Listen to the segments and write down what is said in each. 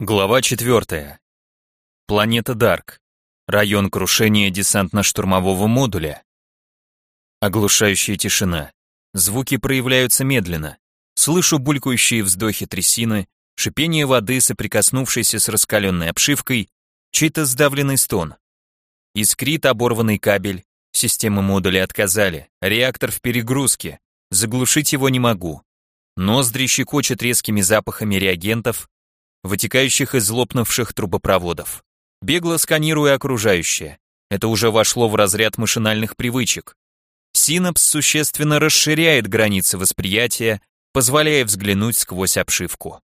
Глава 4. Планета Дарк. Район крушения десантно-штурмового модуля. Оглушающая тишина. Звуки проявляются медленно. Слышу булькающие вздохи трясины, шипение воды, соприкоснувшейся с раскаленной обшивкой, чей-то сдавленный стон. Искрит оборванный кабель, системы модуля отказали, реактор в перегрузке, заглушить его не могу. Ноздри щекочет резкими запахами реагентов, вытекающих из лопнувших трубопроводов. Бегло сканируя окружающее. Это уже вошло в разряд машинальных привычек. Синапс существенно расширяет границы восприятия, позволяя взглянуть сквозь обшивку.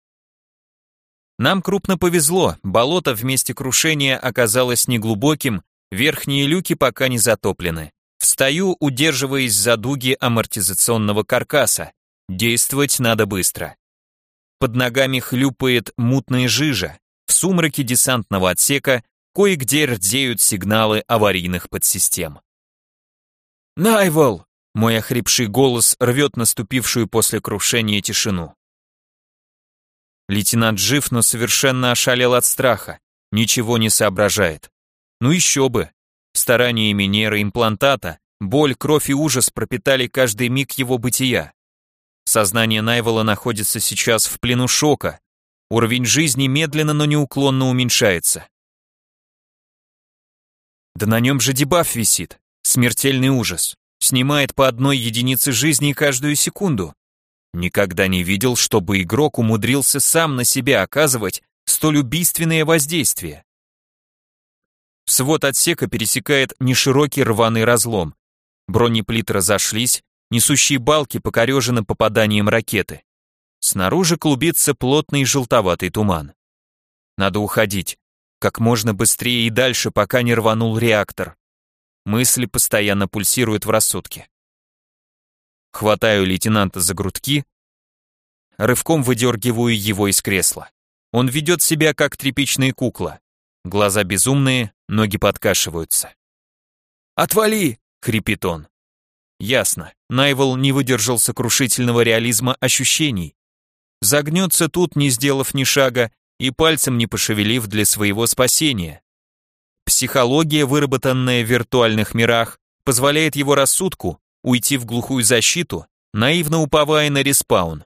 Нам крупно повезло, болото в месте крушения оказалось неглубоким, верхние люки пока не затоплены. Встаю, удерживаясь за дуги амортизационного каркаса. Действовать надо быстро. Под ногами хлюпает мутная жижа. В сумраке десантного отсека кое-где рдеют сигналы аварийных подсистем. «Найвол!» — мой охрипший голос рвет наступившую после крушения тишину. Лейтенант жив, но совершенно ошалел от страха, ничего не соображает. Ну еще бы. Стараниями нейроимплантата боль, кровь и ужас пропитали каждый миг его бытия. Сознание Найвела находится сейчас в плену шока. Уровень жизни медленно, но неуклонно уменьшается. Да на нем же дебаф висит. Смертельный ужас. Снимает по одной единице жизни каждую секунду. Никогда не видел, чтобы игрок умудрился сам на себя оказывать столь убийственное воздействие. Свод отсека пересекает неширокий рваный разлом. Бронеплиты разошлись, Несущие балки покорежены попаданием ракеты. Снаружи клубится плотный желтоватый туман. Надо уходить. Как можно быстрее и дальше, пока не рванул реактор. Мысли постоянно пульсируют в рассудке. Хватаю лейтенанта за грудки, рывком выдергиваю его из кресла. Он ведет себя как тряпичная кукла. Глаза безумные, ноги подкашиваются. «Отвали!» — хрипит он. Ясно. Найвел не выдержал сокрушительного реализма ощущений. Загнется тут, не сделав ни шага, и пальцем не пошевелив для своего спасения. Психология, выработанная в виртуальных мирах, позволяет его рассудку уйти в глухую защиту, наивно уповая на респаун.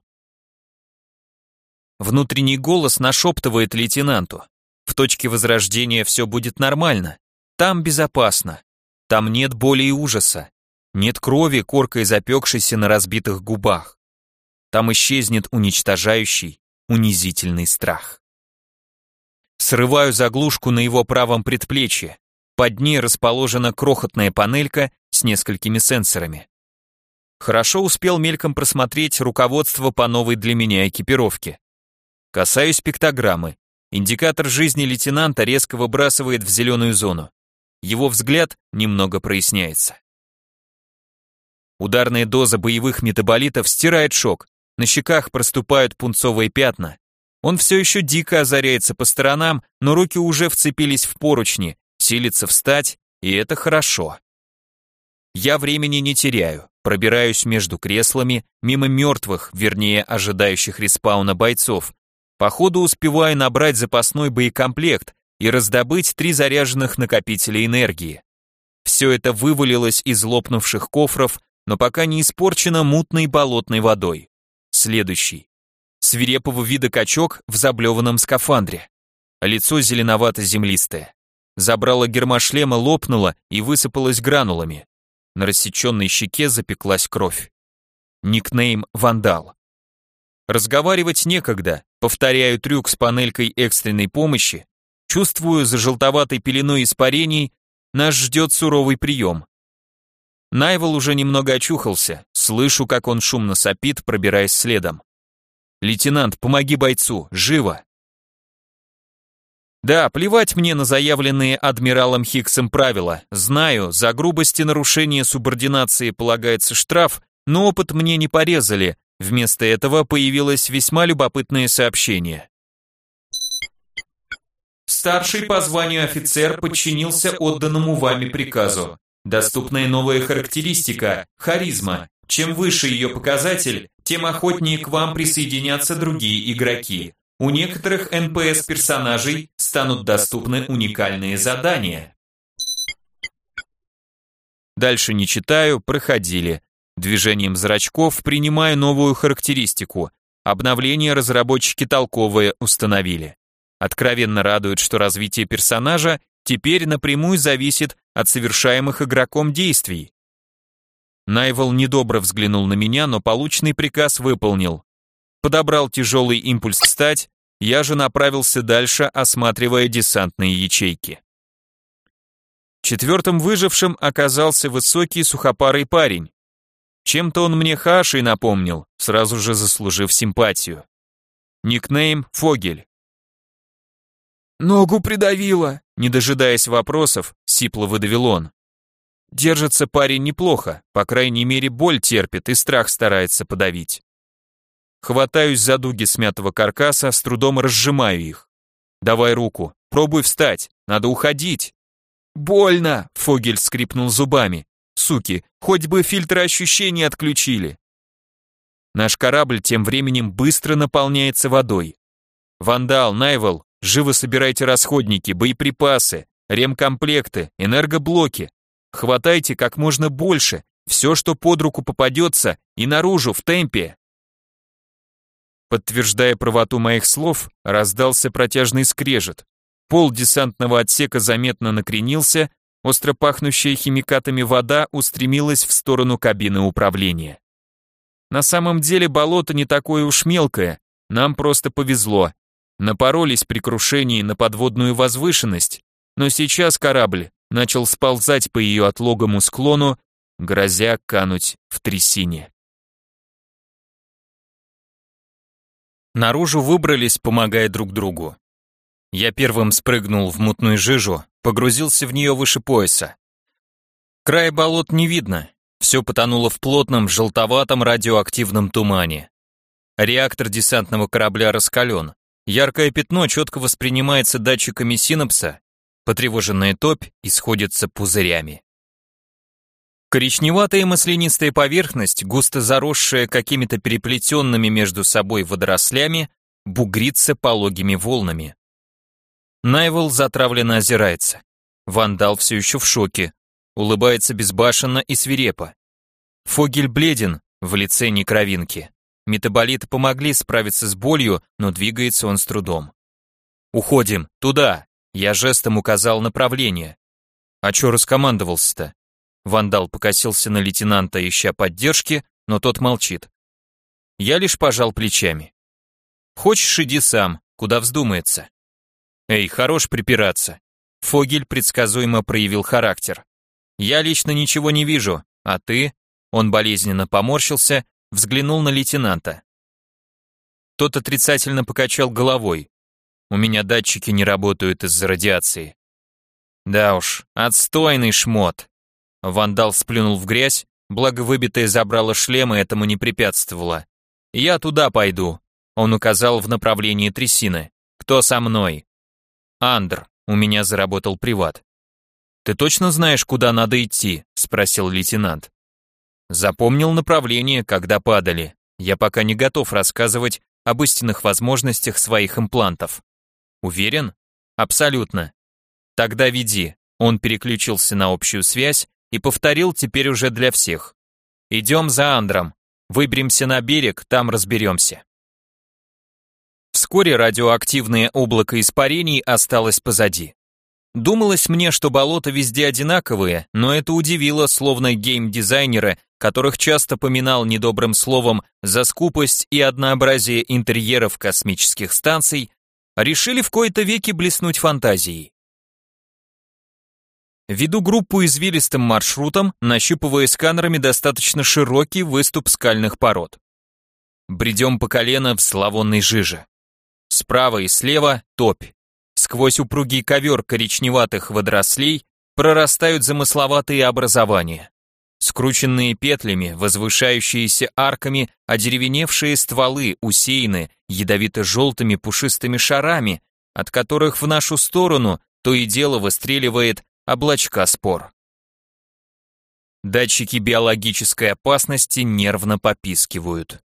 Внутренний голос нашептывает лейтенанту. В точке возрождения все будет нормально. Там безопасно. Там нет боли и ужаса. Нет крови, коркой запекшейся на разбитых губах. Там исчезнет уничтожающий, унизительный страх. Срываю заглушку на его правом предплечье. Под ней расположена крохотная панелька с несколькими сенсорами. Хорошо успел мельком просмотреть руководство по новой для меня экипировке. Касаюсь пиктограммы. Индикатор жизни лейтенанта резко выбрасывает в зеленую зону. Его взгляд немного проясняется. Ударная доза боевых метаболитов стирает шок, на щеках проступают пунцовые пятна. Он все еще дико озаряется по сторонам, но руки уже вцепились в поручни, силится встать, и это хорошо. Я времени не теряю, пробираюсь между креслами, мимо мертвых, вернее, ожидающих респауна бойцов. По ходу успеваю набрать запасной боекомплект и раздобыть три заряженных накопителя энергии. Все это вывалилось из лопнувших кофров но пока не испорчена мутной болотной водой. Следующий. Свирепого вида качок в заблеванном скафандре. Лицо зеленовато-землистое. Забрало гермошлема лопнуло и высыпалось гранулами. На рассеченной щеке запеклась кровь. Никнейм «Вандал». Разговаривать некогда, повторяю трюк с панелькой экстренной помощи, чувствую за желтоватой пеленой испарений, нас ждет суровый прием. Найвел уже немного очухался, слышу, как он шумно сопит, пробираясь следом. «Лейтенант, помоги бойцу, живо!» Да, плевать мне на заявленные адмиралом Хиксом правила. Знаю, за грубости нарушения субординации полагается штраф, но опыт мне не порезали. Вместо этого появилось весьма любопытное сообщение. Старший по званию офицер подчинился отданному вами приказу. Доступная новая характеристика – харизма. Чем выше ее показатель, тем охотнее к вам присоединятся другие игроки. у некоторых НПС-персонажей станут доступны уникальные задания. Дальше не читаю, проходили. Движением зрачков принимаю новую характеристику. Обновление разработчики толковые установили. Откровенно радует, что развитие персонажа теперь напрямую зависит от совершаемых игроком действий. Найвел недобро взглянул на меня, но полученный приказ выполнил. Подобрал тяжелый импульс встать, я же направился дальше, осматривая десантные ячейки. Четвертым выжившим оказался высокий сухопарый парень. Чем-то он мне Хашей напомнил, сразу же заслужив симпатию. Никнейм Фогель. «Ногу придавило!» Не дожидаясь вопросов, сипло выдавил он. Держится парень неплохо, по крайней мере боль терпит и страх старается подавить. Хватаюсь за дуги смятого каркаса, с трудом разжимаю их. Давай руку, пробуй встать, надо уходить. Больно, Фогель скрипнул зубами. Суки, хоть бы фильтры ощущений отключили. Наш корабль тем временем быстро наполняется водой. Вандал, Найвел, живо собирайте расходники, боеприпасы, ремкомплекты, энергоблоки. Хватайте как можно больше, все, что под руку попадется, и наружу, в темпе. Подтверждая правоту моих слов, раздался протяжный скрежет. Пол десантного отсека заметно накренился, остро пахнущая химикатами вода устремилась в сторону кабины управления. На самом деле болото не такое уж мелкое, нам просто повезло. Напоролись при крушении на подводную возвышенность, но сейчас корабль начал сползать по ее отлогому склону, грозя кануть в трясине. Наружу выбрались, помогая друг другу. Я первым спрыгнул в мутную жижу, погрузился в нее выше пояса. Край болот не видно, все потонуло в плотном, желтоватом радиоактивном тумане. Реактор десантного корабля раскален. Яркое пятно четко воспринимается датчиками синапса, потревоженная топь исходится пузырями. Коричневатая маслянистая поверхность, густо заросшая какими-то переплетенными между собой водорослями, бугрится пологими волнами. Найвел затравленно озирается. Вандал все еще в шоке, улыбается безбашенно и свирепо. Фогель бледен, в лице некровинки. Метаболиты помогли справиться с болью, но двигается он с трудом. «Уходим, туда!» Я жестом указал направление. «А чё раскомандовался-то?» Вандал покосился на лейтенанта, ища поддержки, но тот молчит. Я лишь пожал плечами. Хочешь, иди сам, куда вздумается. Эй, хорош припираться. Фогель предсказуемо проявил характер. Я лично ничего не вижу, а ты? Он болезненно поморщился, взглянул на лейтенанта. Тот отрицательно покачал головой. У меня датчики не работают из-за радиации. Да уж, отстойный шмот. Вандал сплюнул в грязь, благо выбитое забрало шлема этому не препятствовало. «Я туда пойду», — он указал в направлении трясины. «Кто со мной?» «Андр», — у меня заработал приват. «Ты точно знаешь, куда надо идти?» — спросил лейтенант. Запомнил направление, когда падали. Я пока не готов рассказывать об истинных возможностях своих имплантов. Уверен? Абсолютно. Тогда веди. Он переключился на общую связь и повторил теперь уже для всех. «Идем за Андром. Выберемся на берег, там разберемся». Вскоре радиоактивное облако испарений осталось позади. Думалось мне, что болота везде одинаковые, но это удивило, словно гейм-дизайнеры, которых часто поминал недобрым словом за скупость и однообразие интерьеров космических станций, решили в кои-то веки блеснуть фантазией. Веду группу извилистым маршрутом, нащупывая сканерами достаточно широкий выступ скальных пород. Бредем по колено в славонной жиже. Справа и слева топь. Сквозь упругий ковер коричневатых водорослей прорастают замысловатые образования. Скрученные петлями, возвышающиеся арками, одеревеневшие стволы усеяны ядовито-желтыми пушистыми шарами, от которых в нашу сторону то и дело выстреливает облачка спор. Датчики биологической опасности нервно попискивают.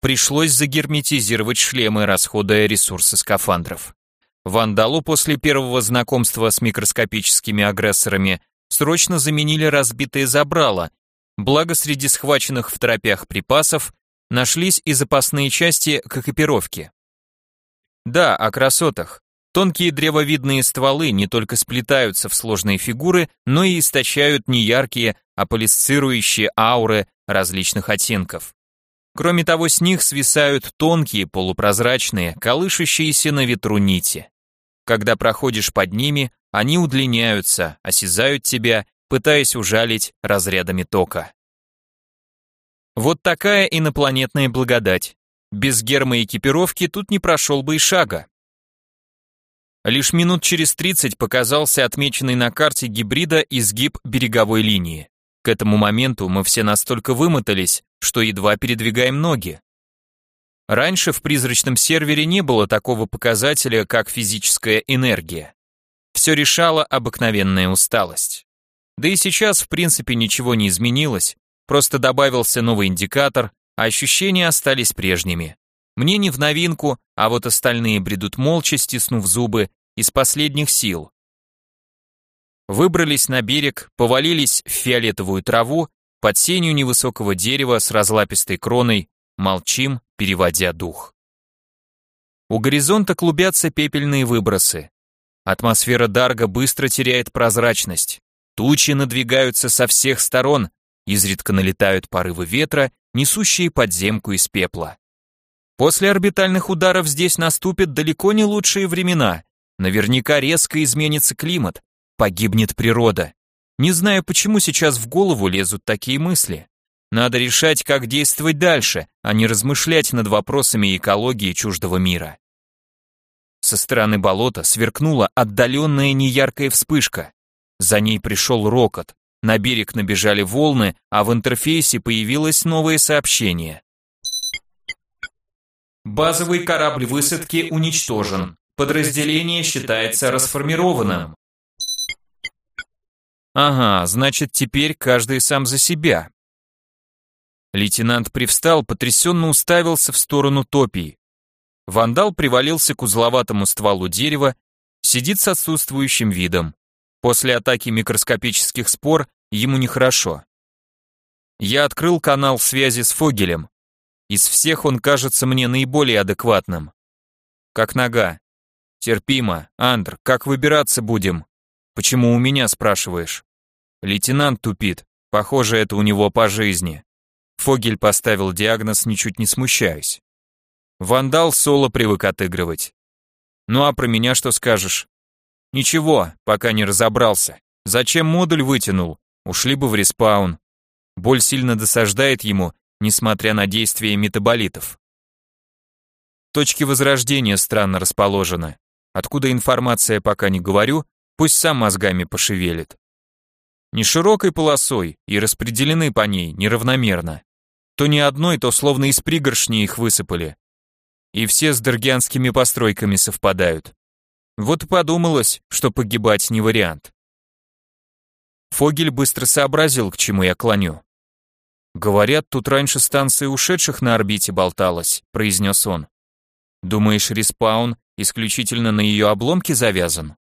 пришлось загерметизировать шлемы, расходуя ресурсы скафандров. Вандалу после первого знакомства с микроскопическими агрессорами срочно заменили разбитые забрала, благо среди схваченных в тропях припасов нашлись и запасные части к экипировке. Да, о красотах. Тонкие древовидные стволы не только сплетаются в сложные фигуры, но и источают неяркие, аполисцирующие ауры различных оттенков. Кроме того, с них свисают тонкие, полупрозрачные, колышущиеся на ветру нити. Когда проходишь под ними, они удлиняются, осязают тебя, пытаясь ужалить разрядами тока. Вот такая инопланетная благодать. Без гермоэкипировки тут не прошел бы и шага. Лишь минут через 30 показался отмеченный на карте гибрида изгиб береговой линии. К этому моменту мы все настолько вымотались, что едва передвигаем ноги. Раньше в призрачном сервере не было такого показателя, как физическая энергия. Все решала обыкновенная усталость. Да и сейчас, в принципе, ничего не изменилось, Просто добавился новый индикатор, а ощущения остались прежними. Мне не в новинку, а вот остальные бредут молча, стиснув зубы, из последних сил. Выбрались на берег, повалились в фиолетовую траву, под сенью невысокого дерева с разлапистой кроной, молчим, переводя дух. У горизонта клубятся пепельные выбросы. Атмосфера Дарга быстро теряет прозрачность. Тучи надвигаются со всех сторон, Изредка налетают порывы ветра, несущие подземку из пепла. После орбитальных ударов здесь наступят далеко не лучшие времена. Наверняка резко изменится климат, погибнет природа. Не знаю, почему сейчас в голову лезут такие мысли. Надо решать, как действовать дальше, а не размышлять над вопросами экологии чуждого мира. Со стороны болота сверкнула отдаленная неяркая вспышка. За ней пришел рокот. На берег набежали волны, а в интерфейсе появилось новое сообщение. Базовый корабль высадки уничтожен. Подразделение считается расформированным. Ага, значит, теперь каждый сам за себя. Лейтенант привстал, потрясенно уставился в сторону топии. Вандал привалился к узловатому стволу дерева, сидит с отсутствующим видом. После атаки микроскопических спор ему нехорошо. Я открыл канал связи с Фогелем. Из всех он кажется мне наиболее адекватным. Как нога. Терпимо. Андр, как выбираться будем? Почему у меня спрашиваешь? Лейтенант тупит. Похоже, это у него по жизни. Фогель поставил диагноз, ничуть не смущаясь. Вандал соло привык отыгрывать. Ну а про меня что скажешь? Ничего, пока не разобрался. Зачем модуль вытянул? Ушли бы в респаун. Боль сильно досаждает ему, несмотря на действие метаболитов. Точки возрождения странно расположены. Откуда информация, пока не говорю, пусть сам мозгами пошевелит. Не широкой полосой и распределены по ней неравномерно. То не одной, то словно из пригоршни их высыпали. И все с дергианскими постройками совпадают. Вот подумалось, что погибать не вариант. Фогель быстро сообразил, к чему я клоню. «Говорят, тут раньше станция ушедших на орбите болталась», — произнес он. «Думаешь, респаун исключительно на ее обломке завязан?»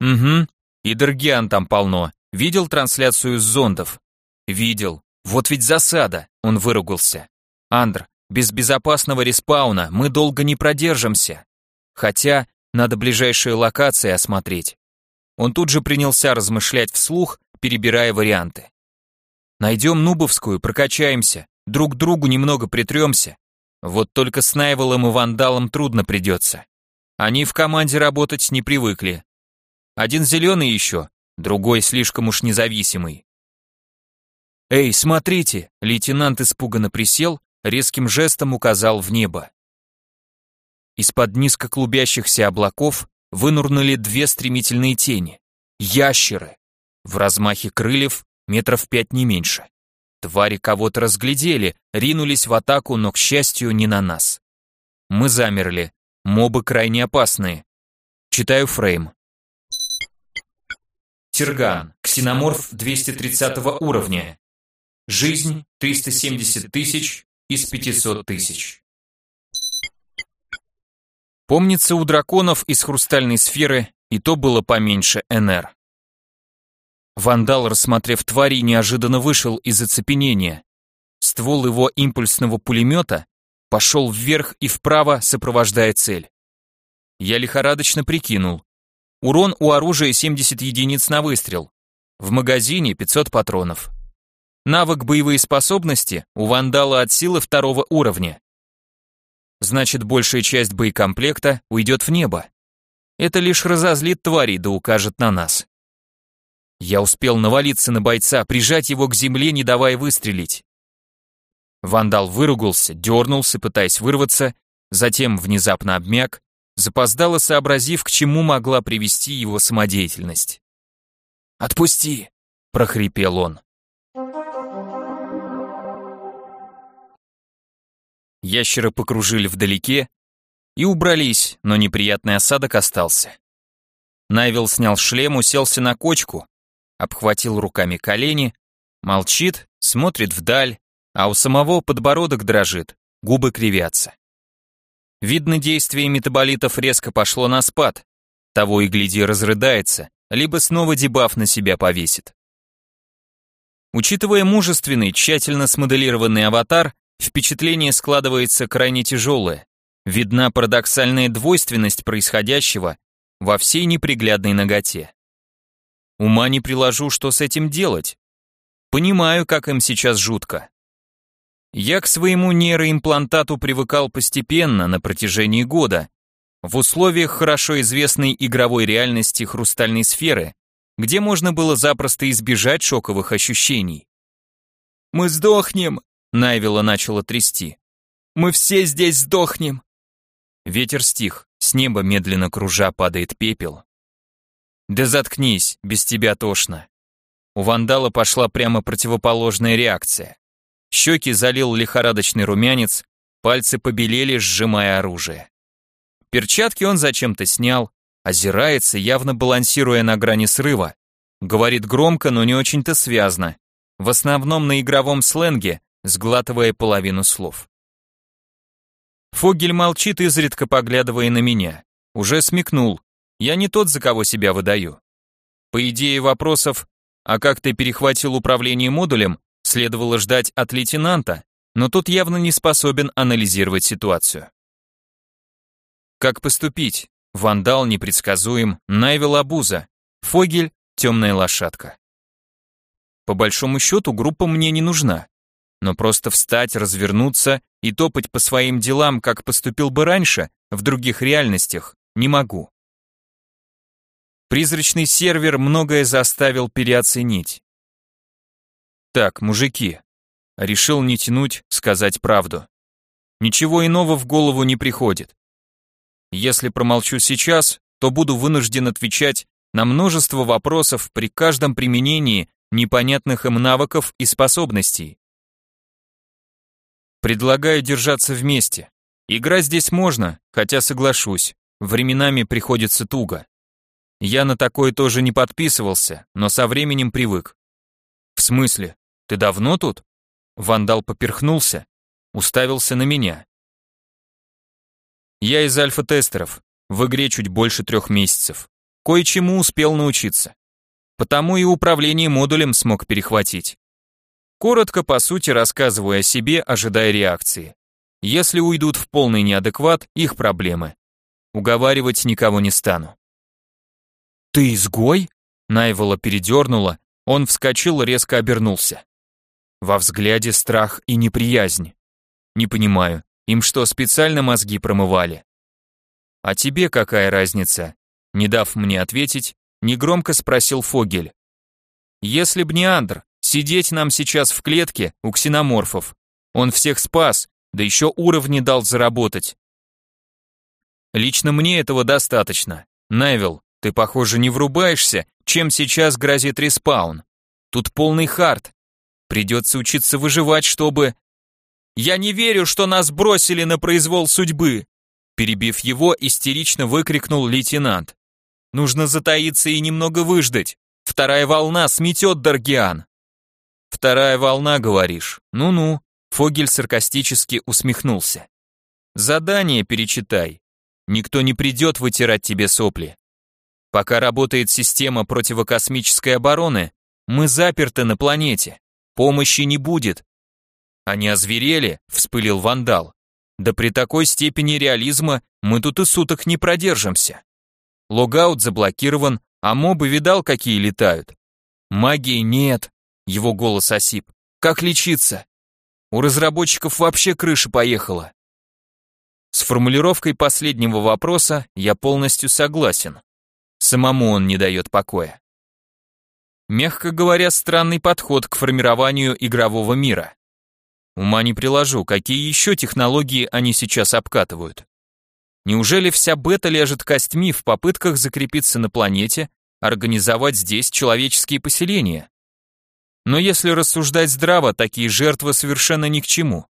«Угу, и Дергиан там полно. Видел трансляцию с зондов?» «Видел. Вот ведь засада», — он выругался. «Андр, без безопасного респауна мы долго не продержимся. Хотя, надо ближайшие локации осмотреть. Он тут же принялся размышлять вслух, перебирая варианты. Найдем Нубовскую, прокачаемся, друг другу немного притремся. Вот только с Найвелом и Вандалом трудно придется. Они в команде работать не привыкли. Один зеленый еще, другой слишком уж независимый. «Эй, смотрите!» Лейтенант испуганно присел, резким жестом указал в небо. Из-под низко клубящихся облаков вынурнули две стремительные тени. Ящеры. В размахе крыльев метров пять не меньше. Твари кого-то разглядели, ринулись в атаку, но, к счастью, не на нас. Мы замерли. Мобы крайне опасные. Читаю фрейм. Тирган. Ксеноморф 230 уровня. Жизнь 370 тысяч. из 500 тысяч. Помнится, у драконов из хрустальной сферы и то было поменьше НР. Вандал, рассмотрев твари, неожиданно вышел из оцепенения. Ствол его импульсного пулемета пошел вверх и вправо, сопровождая цель. Я лихорадочно прикинул. Урон у оружия 70 единиц на выстрел. В магазине 500 патронов. Навык боевые способности у вандала от силы второго уровня. Значит, большая часть боекомплекта уйдет в небо. Это лишь разозлит тварей да укажет на нас. Я успел навалиться на бойца, прижать его к земле, не давая выстрелить. Вандал выругался, дернулся, пытаясь вырваться, затем внезапно обмяк, запоздало сообразив, к чему могла привести его самодеятельность. «Отпусти!» — прохрипел он. Ящеры покружили вдалеке и убрались, но неприятный осадок остался. Найвил снял шлем, уселся на кочку, обхватил руками колени, молчит, смотрит вдаль, а у самого подбородок дрожит, губы кривятся. Видно, действие метаболитов резко пошло на спад, того и гляди разрыдается, либо снова дебаф на себя повесит. Учитывая мужественный, тщательно смоделированный аватар, впечатление складывается крайне тяжелое. Видна парадоксальная двойственность происходящего во всей неприглядной ноготе. Ума не приложу, что с этим делать. Понимаю, как им сейчас жутко. Я к своему нейроимплантату привыкал постепенно, на протяжении года, в условиях хорошо известной игровой реальности хрустальной сферы, где можно было запросто избежать шоковых ощущений. «Мы сдохнем!» — Найвела начала трясти. «Мы все здесь сдохнем!» Ветер стих, с неба медленно кружа падает пепел, «Да заткнись, без тебя тошно». У вандала пошла прямо противоположная реакция. Щеки залил лихорадочный румянец, пальцы побелели, сжимая оружие. Перчатки он зачем-то снял, озирается, явно балансируя на грани срыва. Говорит громко, но не очень-то связно. В основном на игровом сленге, сглатывая половину слов. Фогель молчит, изредка поглядывая на меня. Уже смекнул, я не тот, за кого себя выдаю. По идее вопросов «А как ты перехватил управление модулем?» следовало ждать от лейтенанта, но тот явно не способен анализировать ситуацию. Как поступить? Вандал непредсказуем, Найвел обуза, Фогель — темная лошадка. По большому счету группа мне не нужна, но просто встать, развернуться и топать по своим делам, как поступил бы раньше, в других реальностях, не могу. Призрачный сервер многое заставил переоценить. Так, мужики, решил не тянуть, сказать правду. Ничего иного в голову не приходит. Если промолчу сейчас, то буду вынужден отвечать на множество вопросов при каждом применении непонятных им навыков и способностей. Предлагаю держаться вместе. Игра здесь можно, хотя соглашусь, временами приходится туго. Я на такое тоже не подписывался, но со временем привык. В смысле? Ты давно тут? Вандал поперхнулся, уставился на меня. Я из альфа-тестеров, в игре чуть больше трех месяцев. Кое-чему успел научиться. Потому и управление модулем смог перехватить. Коротко, по сути, рассказываю о себе, ожидая реакции. Если уйдут в полный неадекват, их проблемы. Уговаривать никого не стану. «Ты изгой?» Найвола передернула, он вскочил, резко обернулся. Во взгляде страх и неприязнь. Не понимаю, им что, специально мозги промывали? А тебе какая разница? Не дав мне ответить, негромко спросил Фогель. Если б не Андр, сидеть нам сейчас в клетке у ксеноморфов. Он всех спас, да еще уровни дал заработать. Лично мне этого достаточно. Найвел, ты, похоже, не врубаешься, чем сейчас грозит респаун. Тут полный хард. Придется учиться выживать, чтобы... Я не верю, что нас бросили на произвол судьбы. Перебив его, истерично выкрикнул лейтенант. Нужно затаиться и немного выждать. Вторая волна сметет Даргиан. Вторая волна, говоришь? Ну-ну. Фогель саркастически усмехнулся. Задание перечитай. Никто не придет вытирать тебе сопли. Пока работает система противокосмической обороны, мы заперты на планете. Помощи не будет. Они озверели, вспылил вандал. Да при такой степени реализма мы тут и суток не продержимся. Логаут заблокирован, а мобы видал, какие летают. Магии нет, его голос осип. Как лечиться? У разработчиков вообще крыша поехала. С формулировкой последнего вопроса я полностью согласен. Самому он не дает покоя. Мягко говоря, странный подход к формированию игрового мира. Ума не приложу, какие еще технологии они сейчас обкатывают. Неужели вся бета ляжет костьми в попытках закрепиться на планете, организовать здесь человеческие поселения? Но если рассуждать здраво, такие жертвы совершенно ни к чему.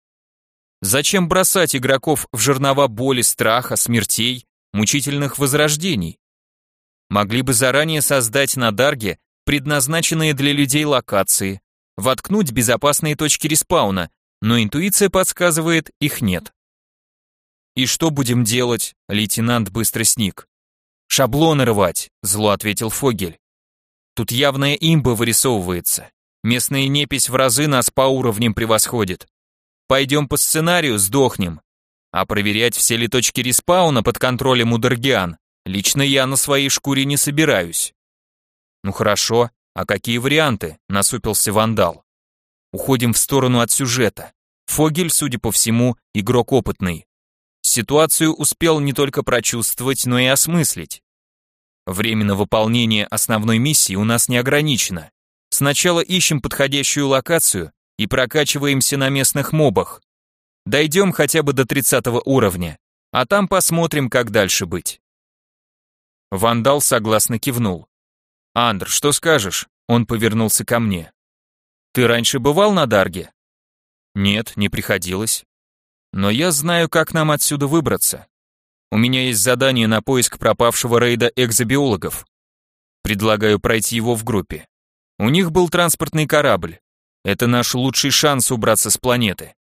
Зачем бросать игроков в жернова боли, страха, смертей, мучительных возрождений? Могли бы заранее создать на Дарге предназначенные для людей локации, воткнуть безопасные точки респауна, но интуиция подсказывает, их нет. «И что будем делать?» — лейтенант быстро сник. «Шаблоны рвать», — зло ответил Фогель. «Тут явная имба вырисовывается. Местная непись в разы нас по уровням превосходит. Пойдем по сценарию, сдохнем. А проверять, все ли точки респауна под контролем у Даргиан, лично я на своей шкуре не собираюсь. Ну хорошо, а какие варианты? Насупился вандал. Уходим в сторону от сюжета. Фогель, судя по всему, игрок опытный. Ситуацию успел не только прочувствовать, но и осмыслить. Время на выполнение основной миссии у нас не ограничено. Сначала ищем подходящую локацию, и прокачиваемся на местных мобах. Дойдем хотя бы до 30 уровня, а там посмотрим, как дальше быть. Вандал согласно кивнул. «Андр, что скажешь?» Он повернулся ко мне. «Ты раньше бывал на Дарге?» «Нет, не приходилось. Но я знаю, как нам отсюда выбраться. У меня есть задание на поиск пропавшего рейда экзобиологов. Предлагаю пройти его в группе. У них был транспортный корабль. Это наш лучший шанс убраться с планеты.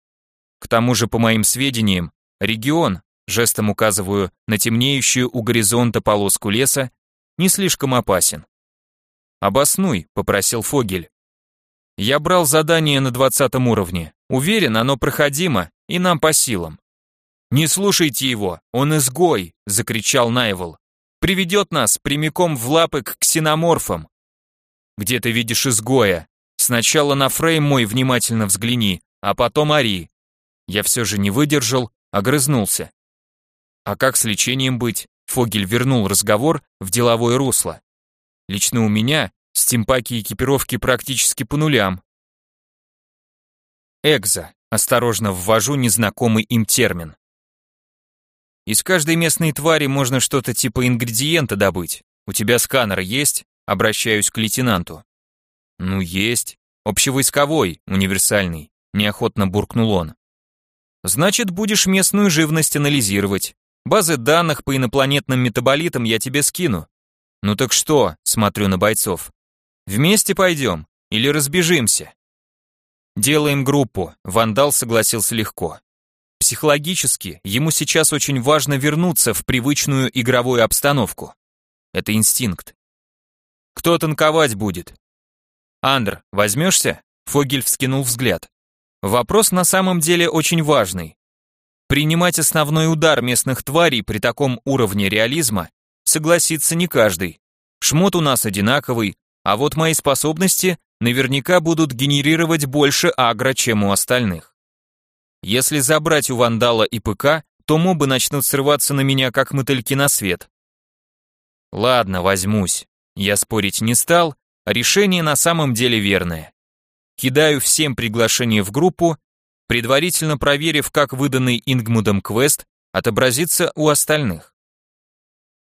К тому же, по моим сведениям, регион, жестом указываю на темнеющую у горизонта полоску леса, не слишком опасен. «Обоснуй», — попросил Фогель. «Я брал задание на двадцатом уровне. Уверен, оно проходимо и нам по силам». «Не слушайте его, он изгой», — закричал Найвел. «Приведет нас прямиком в лапы к ксеноморфам». «Где ты видишь изгоя?» Сначала на фрейм мой внимательно взгляни, а потом ори. Я все же не выдержал, огрызнулся. А как с лечением быть? Фогель вернул разговор в деловое русло. Лично у меня стимпаки экипировки практически по нулям. Экзо. Осторожно ввожу незнакомый им термин. Из каждой местной твари можно что-то типа ингредиента добыть. У тебя сканер есть? Обращаюсь к лейтенанту. «Ну, есть. Общевойсковой, универсальный», — неохотно буркнул он. «Значит, будешь местную живность анализировать. Базы данных по инопланетным метаболитам я тебе скину. Ну так что, смотрю на бойцов. Вместе пойдем или разбежимся?» «Делаем группу», — Вандал согласился легко. Психологически ему сейчас очень важно вернуться в привычную игровую обстановку. Это инстинкт. Кто танковать будет? «Андр, возьмешься?» Фогель вскинул взгляд. «Вопрос на самом деле очень важный. Принимать основной удар местных тварей при таком уровне реализма согласится не каждый. Шмот у нас одинаковый, а вот мои способности наверняка будут генерировать больше агро, чем у остальных. Если забрать у вандала и ПК, то мобы начнут срываться на меня, как мотыльки на свет. Ладно, возьмусь. Я спорить не стал Решение на самом деле верное. Кидаю всем приглашение в группу, предварительно проверив, как выданный Ингмудом квест отобразится у остальных.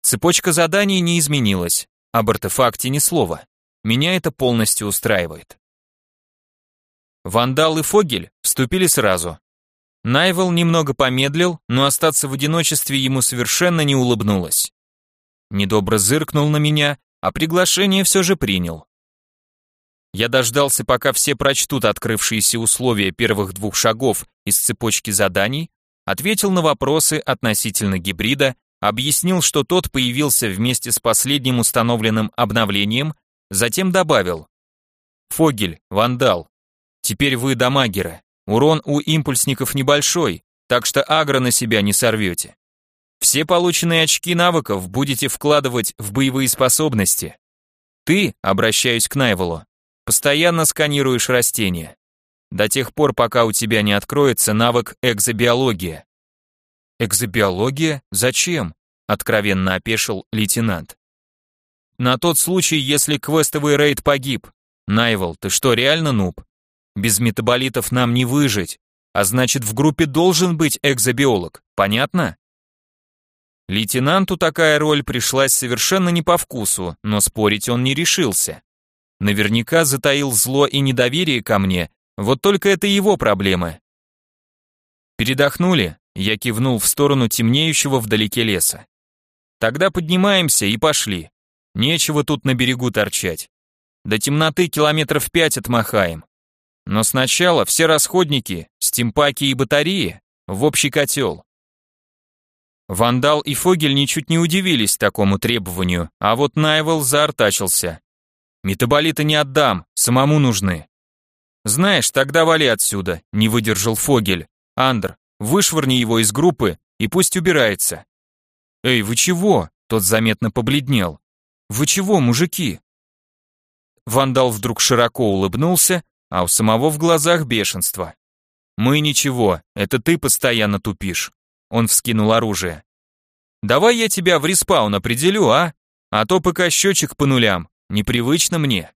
Цепочка заданий не изменилась, об артефакте ни слова. Меня это полностью устраивает. Вандал и Фогель вступили сразу. Найвел немного помедлил, но остаться в одиночестве ему совершенно не улыбнулось. Недобро зыркнул на меня, а приглашение все же принял. Я дождался, пока все прочтут открывшиеся условия первых двух шагов из цепочки заданий, ответил на вопросы относительно гибрида, объяснил, что тот появился вместе с последним установленным обновлением, затем добавил «Фогель, вандал, теперь вы дамагеры, урон у импульсников небольшой, так что агро на себя не сорвете. Все полученные очки навыков будете вкладывать в боевые способности. Ты, обращаюсь к Найвелу, постоянно сканируешь растения. До тех пор, пока у тебя не откроется навык экзобиология. Экзобиология? Зачем? Откровенно опешил лейтенант. На тот случай, если квестовый рейд погиб. Найвел, ты что, реально нуб? Без метаболитов нам не выжить, а значит в группе должен быть экзобиолог, понятно? Лейтенанту такая роль пришлась совершенно не по вкусу, но спорить он не решился. Наверняка затаил зло и недоверие ко мне, вот только это его проблемы. Передохнули, я кивнул в сторону темнеющего вдалеке леса. Тогда поднимаемся и пошли. Нечего тут на берегу торчать. До темноты километров пять отмахаем. Но сначала все расходники, стимпаки и батареи в общий котел. Вандал и Фогель ничуть не удивились такому требованию, а вот Найвел заортачился. «Метаболиты не отдам, самому нужны». «Знаешь, тогда вали отсюда», — не выдержал Фогель. «Андр, вышвырни его из группы и пусть убирается». «Эй, вы чего?» — тот заметно побледнел. «Вы чего, мужики?» Вандал вдруг широко улыбнулся, а у самого в глазах бешенство. «Мы ничего, это ты постоянно тупишь. Он вскинул оружие. «Давай я тебя в респаун определю, а? А то пока счетчик по нулям. Непривычно мне».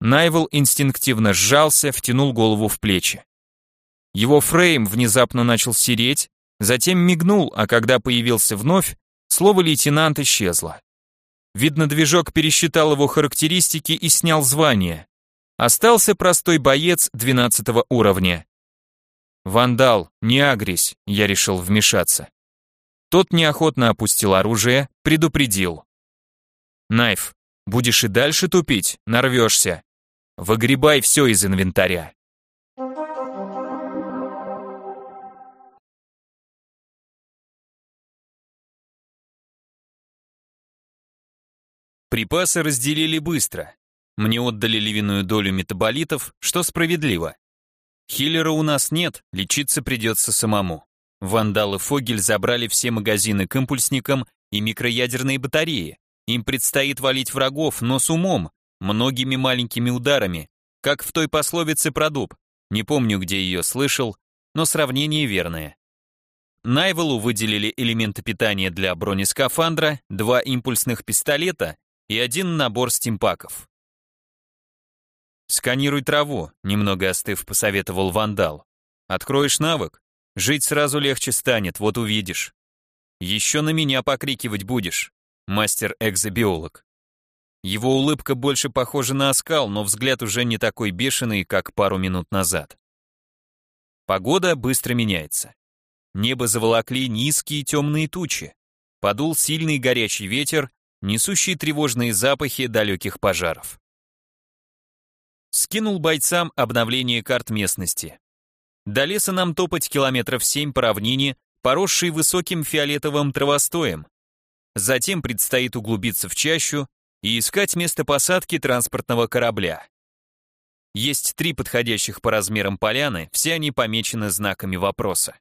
Найвел инстинктивно сжался, втянул голову в плечи. Его фрейм внезапно начал сереть, затем мигнул, а когда появился вновь, слово лейтенант исчезло. Видно, движок пересчитал его характеристики и снял звание. Остался простой боец 12 уровня. «Вандал, не агрись», я решил вмешаться. Тот неохотно опустил оружие, предупредил. «Найф, будешь и дальше тупить, нарвешься. Выгребай все из инвентаря». Припасы разделили быстро. Мне отдали львиную долю метаболитов, что справедливо. Хиллера у нас нет, лечиться придется самому. Вандал и Фогель забрали все магазины к импульсникам и микроядерные батареи. Им предстоит валить врагов, но с умом, многими маленькими ударами, как в той пословице про дуб. Не помню, где ее слышал, но сравнение верное. Найвелу выделили элементы питания для бронескафандра, два импульсных пистолета и один набор стимпаков. «Сканируй траву», — немного остыв, посоветовал вандал. «Откроешь навык? Жить сразу легче станет, вот увидишь. Еще на меня покрикивать будешь, мастер-экзобиолог». Его улыбка больше похожа на оскал, но взгляд уже не такой бешеный, как пару минут назад. Погода быстро меняется. Небо заволокли низкие темные тучи. Подул сильный горячий ветер, несущий тревожные запахи далеких пожаров скинул бойцам обновление карт местности. До леса нам топать километров семь по равнине, поросшей высоким фиолетовым травостоем. Затем предстоит углубиться в чащу и искать место посадки транспортного корабля. Есть три подходящих по размерам поляны, все они помечены знаками вопроса.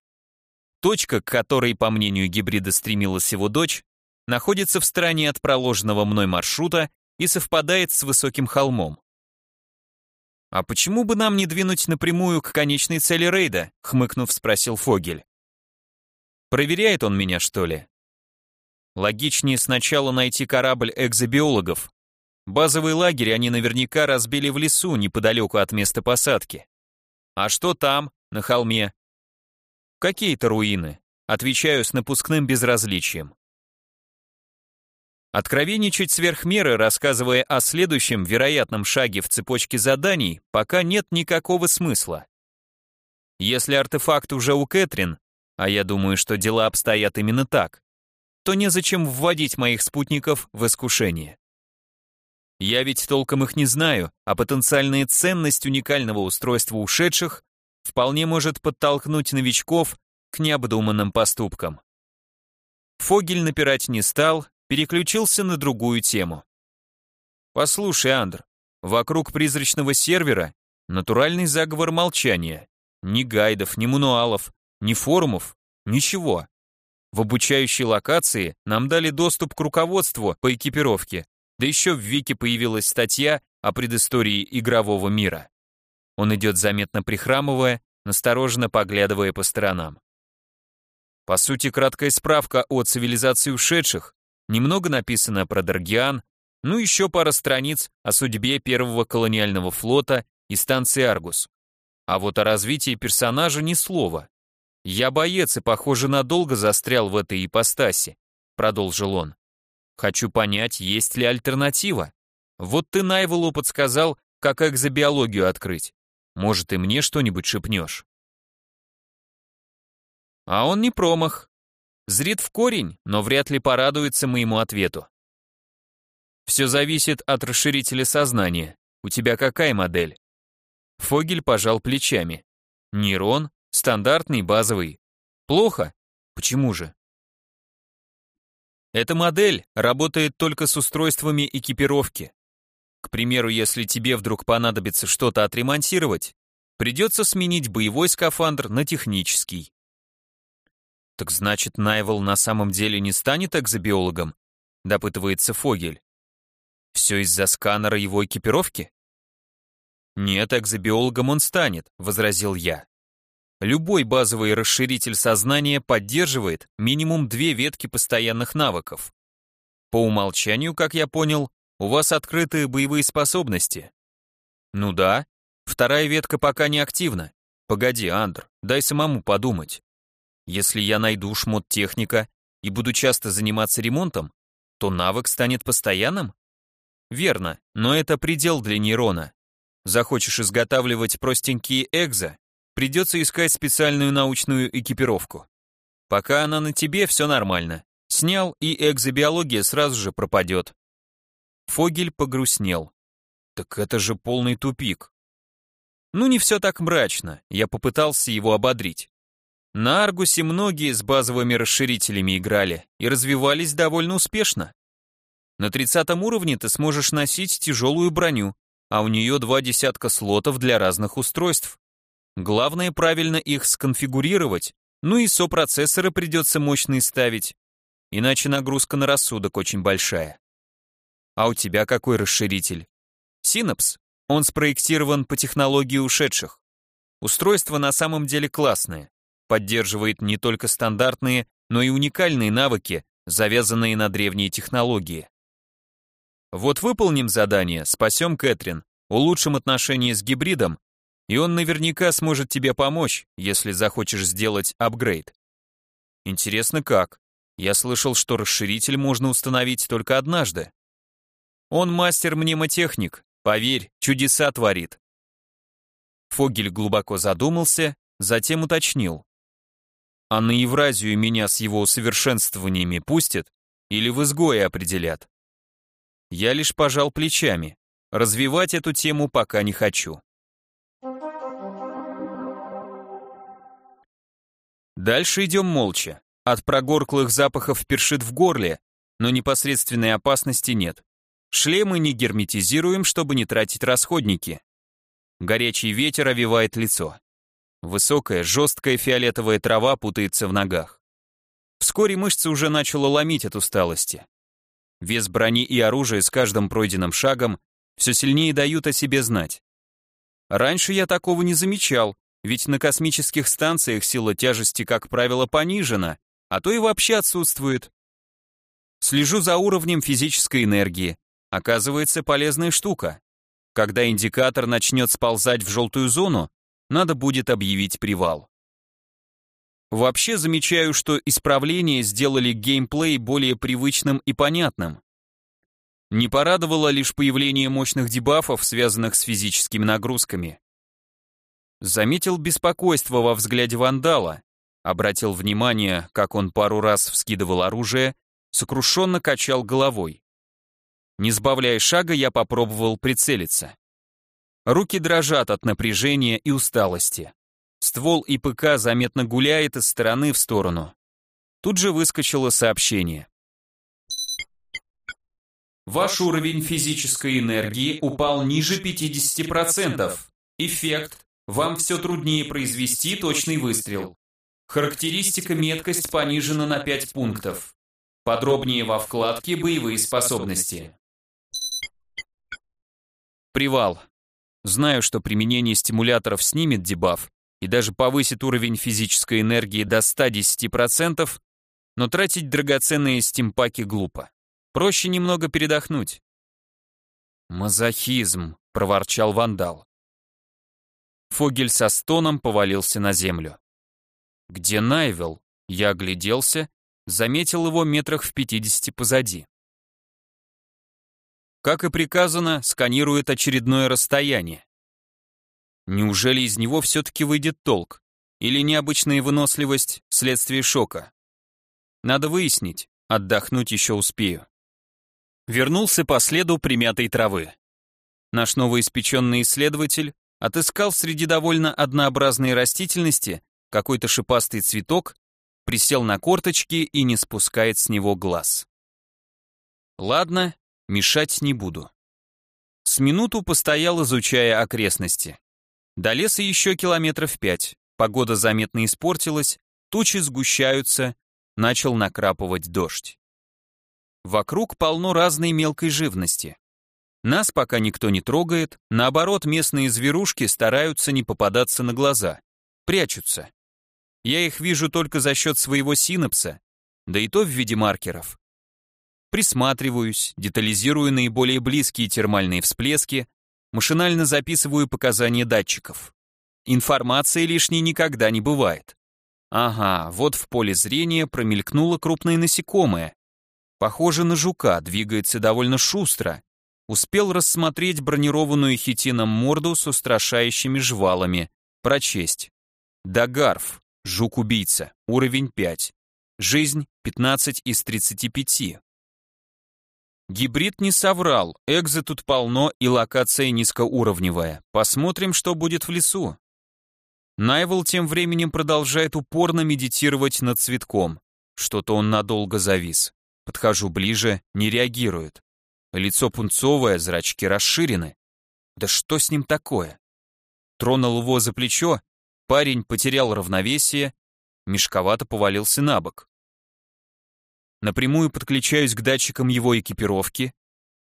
Точка, к которой, по мнению гибрида, стремилась его дочь, находится в стороне от проложенного мной маршрута и совпадает с высоким холмом. «А почему бы нам не двинуть напрямую к конечной цели рейда?» — хмыкнув, спросил Фогель. «Проверяет он меня, что ли?» Логичнее сначала найти корабль экзобиологов. Базовый лагерь они наверняка разбили в лесу, неподалеку от места посадки. А что там, на холме? Какие-то руины. Отвечаю с напускным безразличием. Откровенничать сверх меры, рассказывая о следующем вероятном шаге в цепочке заданий, пока нет никакого смысла. Если артефакт уже у Кэтрин, а я думаю, что дела обстоят именно так, то незачем вводить моих спутников в искушение. Я ведь толком их не знаю, а потенциальная ценность уникального устройства ушедших вполне может подтолкнуть новичков к необдуманным поступкам. Фогель напирать не стал, переключился на другую тему. «Послушай, Андр, вокруг призрачного сервера натуральный заговор молчания. Ни гайдов, ни мануалов, ни форумов, ничего. В обучающей локации нам дали доступ к руководству по экипировке, да еще в Вике появилась статья о предыстории игрового мира. Он идет заметно прихрамывая, настороженно поглядывая по сторонам. По сути, краткая справка о цивилизации ушедших, немного написано про Даргиан, ну еще пара страниц о судьбе первого колониального флота и станции Аргус. А вот о развитии персонажа ни слова. «Я боец и, похоже, надолго застрял в этой ипостаси», — продолжил он. «Хочу понять, есть ли альтернатива. Вот ты Найвелу подсказал, как экзобиологию открыть. Может, и мне что-нибудь шепнешь?» А он не промах. Зрит в корень, но вряд ли порадуется моему ответу. Все зависит от расширителя сознания. У тебя какая модель? Фогель пожал плечами. Нейрон, стандартный, базовый. Плохо? Почему же? Эта модель работает только с устройствами экипировки. К примеру, если тебе вдруг понадобится что-то отремонтировать, придется сменить боевой скафандр на технический. Так значит, Найвел на самом деле не станет экзобиологом? Допытывается Фогель. Все из-за сканера его экипировки? Нет, экзобиологом он станет, возразил я. Любой базовый расширитель сознания поддерживает минимум две ветки постоянных навыков. По умолчанию, как я понял, у вас открытые боевые способности. Ну да, вторая ветка пока не активна. Погоди, Андр, дай самому подумать. Если я найду шмот техника и буду часто заниматься ремонтом, то навык станет постоянным? Верно, но это предел для нейрона. Захочешь изготавливать простенькие экзо, придется искать специальную научную экипировку. Пока она на тебе, все нормально. Снял, и экзобиология сразу же пропадет. Фогель погрустнел. Так это же полный тупик. Ну не все так мрачно, я попытался его ободрить. На Аргусе многие с базовыми расширителями играли и развивались довольно успешно. На 30 уровне ты сможешь носить тяжелую броню, а у нее два десятка слотов для разных устройств. Главное правильно их сконфигурировать, ну и сопроцессоры придется мощные ставить, иначе нагрузка на рассудок очень большая. А у тебя какой расширитель? Синапс. Он спроектирован по технологии ушедших. Устройство на самом деле классное поддерживает не только стандартные, но и уникальные навыки, завязанные на древние технологии. Вот выполним задание, спасем Кэтрин, улучшим отношения с гибридом, и он наверняка сможет тебе помочь, если захочешь сделать апгрейд. Интересно как? Я слышал, что расширитель можно установить только однажды. Он мастер-мнемотехник, поверь, чудеса творит. Фогель глубоко задумался, затем уточнил. А на Евразию меня с его усовершенствованиями пустят или в изгои определят? Я лишь пожал плечами. Развивать эту тему пока не хочу. Дальше идем молча. От прогорклых запахов першит в горле, но непосредственной опасности нет. Шлемы не герметизируем, чтобы не тратить расходники. Горячий ветер овивает лицо. Высокая, жесткая фиолетовая трава путается в ногах. Вскоре мышцы уже начало ломить от усталости. Вес брони и оружия с каждым пройденным шагом все сильнее дают о себе знать. Раньше я такого не замечал, ведь на космических станциях сила тяжести, как правило, понижена, а то и вообще отсутствует. Слежу за уровнем физической энергии. Оказывается, полезная штука. Когда индикатор начнет сползать в желтую зону, надо будет объявить привал. Вообще замечаю, что исправления сделали геймплей более привычным и понятным. Не порадовало лишь появление мощных дебафов, связанных с физическими нагрузками. Заметил беспокойство во взгляде вандала, обратил внимание, как он пару раз вскидывал оружие, сокрушенно качал головой. Не сбавляя шага, я попробовал прицелиться. Руки дрожат от напряжения и усталости. Ствол ИПК заметно гуляет из стороны в сторону. Тут же выскочило сообщение. Ваш уровень физической энергии упал ниже 50%. Эффект. Вам все труднее произвести точный выстрел. Характеристика меткость понижена на 5 пунктов. Подробнее во вкладке «Боевые способности». Привал. Знаю, что применение стимуляторов снимет дебаф и даже повысит уровень физической энергии до 110%, но тратить драгоценные стимпаки глупо. Проще немного передохнуть. «Мазохизм», — проворчал вандал. Фогель со стоном повалился на землю. «Где Найвел?» Я огляделся, заметил его метрах в пятидесяти позади. Как и приказано, сканирует очередное расстояние. Неужели из него все-таки выйдет толк? Или необычная выносливость вследствие шока? Надо выяснить, отдохнуть еще успею. Вернулся по следу примятой травы. Наш новоиспеченный исследователь отыскал среди довольно однообразной растительности какой-то шипастый цветок, присел на корточки и не спускает с него глаз. Ладно, мешать не буду. С минуту постоял, изучая окрестности. До леса еще километров пять, погода заметно испортилась, тучи сгущаются, начал накрапывать дождь. Вокруг полно разной мелкой живности. Нас пока никто не трогает, наоборот, местные зверушки стараются не попадаться на глаза, прячутся. Я их вижу только за счет своего синапса, да и то в виде маркеров. Присматриваюсь, детализирую наиболее близкие термальные всплески, машинально записываю показания датчиков. Информации лишней никогда не бывает. Ага, вот в поле зрения промелькнуло крупное насекомое. Похоже на жука, двигается довольно шустро. Успел рассмотреть бронированную хитином морду с устрашающими жвалами. Прочесть. Дагарф. Жук-убийца. Уровень 5. Жизнь 15 из 35. Гибрид не соврал, экзы тут полно и локация низкоуровневая. Посмотрим, что будет в лесу. Найвел тем временем продолжает упорно медитировать над цветком. Что-то он надолго завис. Подхожу ближе, не реагирует. Лицо пунцовое, зрачки расширены. Да что с ним такое? Тронул его за плечо Парень потерял равновесие, мешковато повалился на бок. Напрямую подключаюсь к датчикам его экипировки.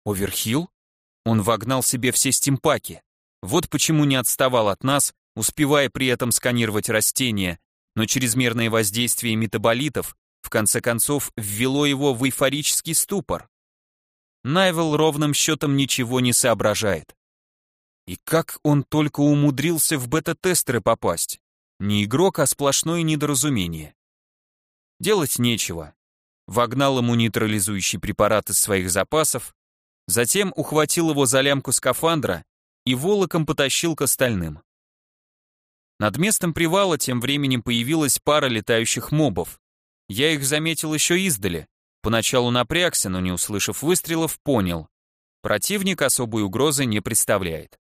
Оверхилл? Он вогнал себе все стимпаки. Вот почему не отставал от нас, успевая при этом сканировать растения, но чрезмерное воздействие метаболитов в конце концов ввело его в эйфорический ступор. Найвел ровным счетом ничего не соображает. И как он только умудрился в бета-тестеры попасть. Не игрок, а сплошное недоразумение. Делать нечего. Вогнал ему нейтрализующий препарат из своих запасов, затем ухватил его за лямку скафандра и волоком потащил к остальным. Над местом привала тем временем появилась пара летающих мобов. Я их заметил еще издали. Поначалу напрягся, но не услышав выстрелов, понял. Противник особой угрозы не представляет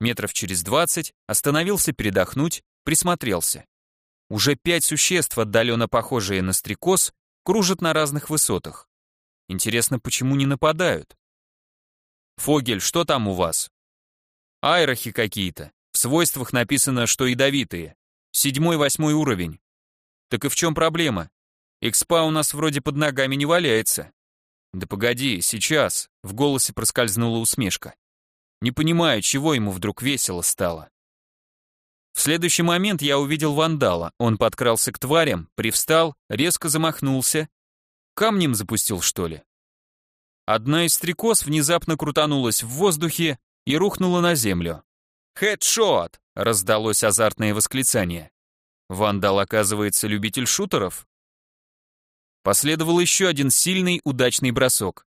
метров через двадцать, остановился передохнуть, присмотрелся. Уже пять существ, отдаленно похожие на стрекоз, кружат на разных высотах. Интересно, почему не нападают? Фогель, что там у вас? Айрохи какие-то. В свойствах написано, что ядовитые. Седьмой-восьмой уровень. Так и в чем проблема? Экспа у нас вроде под ногами не валяется. Да погоди, сейчас. В голосе проскользнула усмешка. Не понимаю, чего ему вдруг весело стало. В следующий момент я увидел вандала. Он подкрался к тварям, привстал, резко замахнулся. Камнем запустил, что ли? Одна из стрекоз внезапно крутанулась в воздухе и рухнула на землю. «Хедшот!» — раздалось азартное восклицание. Вандал, оказывается, любитель шутеров. Последовал еще один сильный, удачный бросок.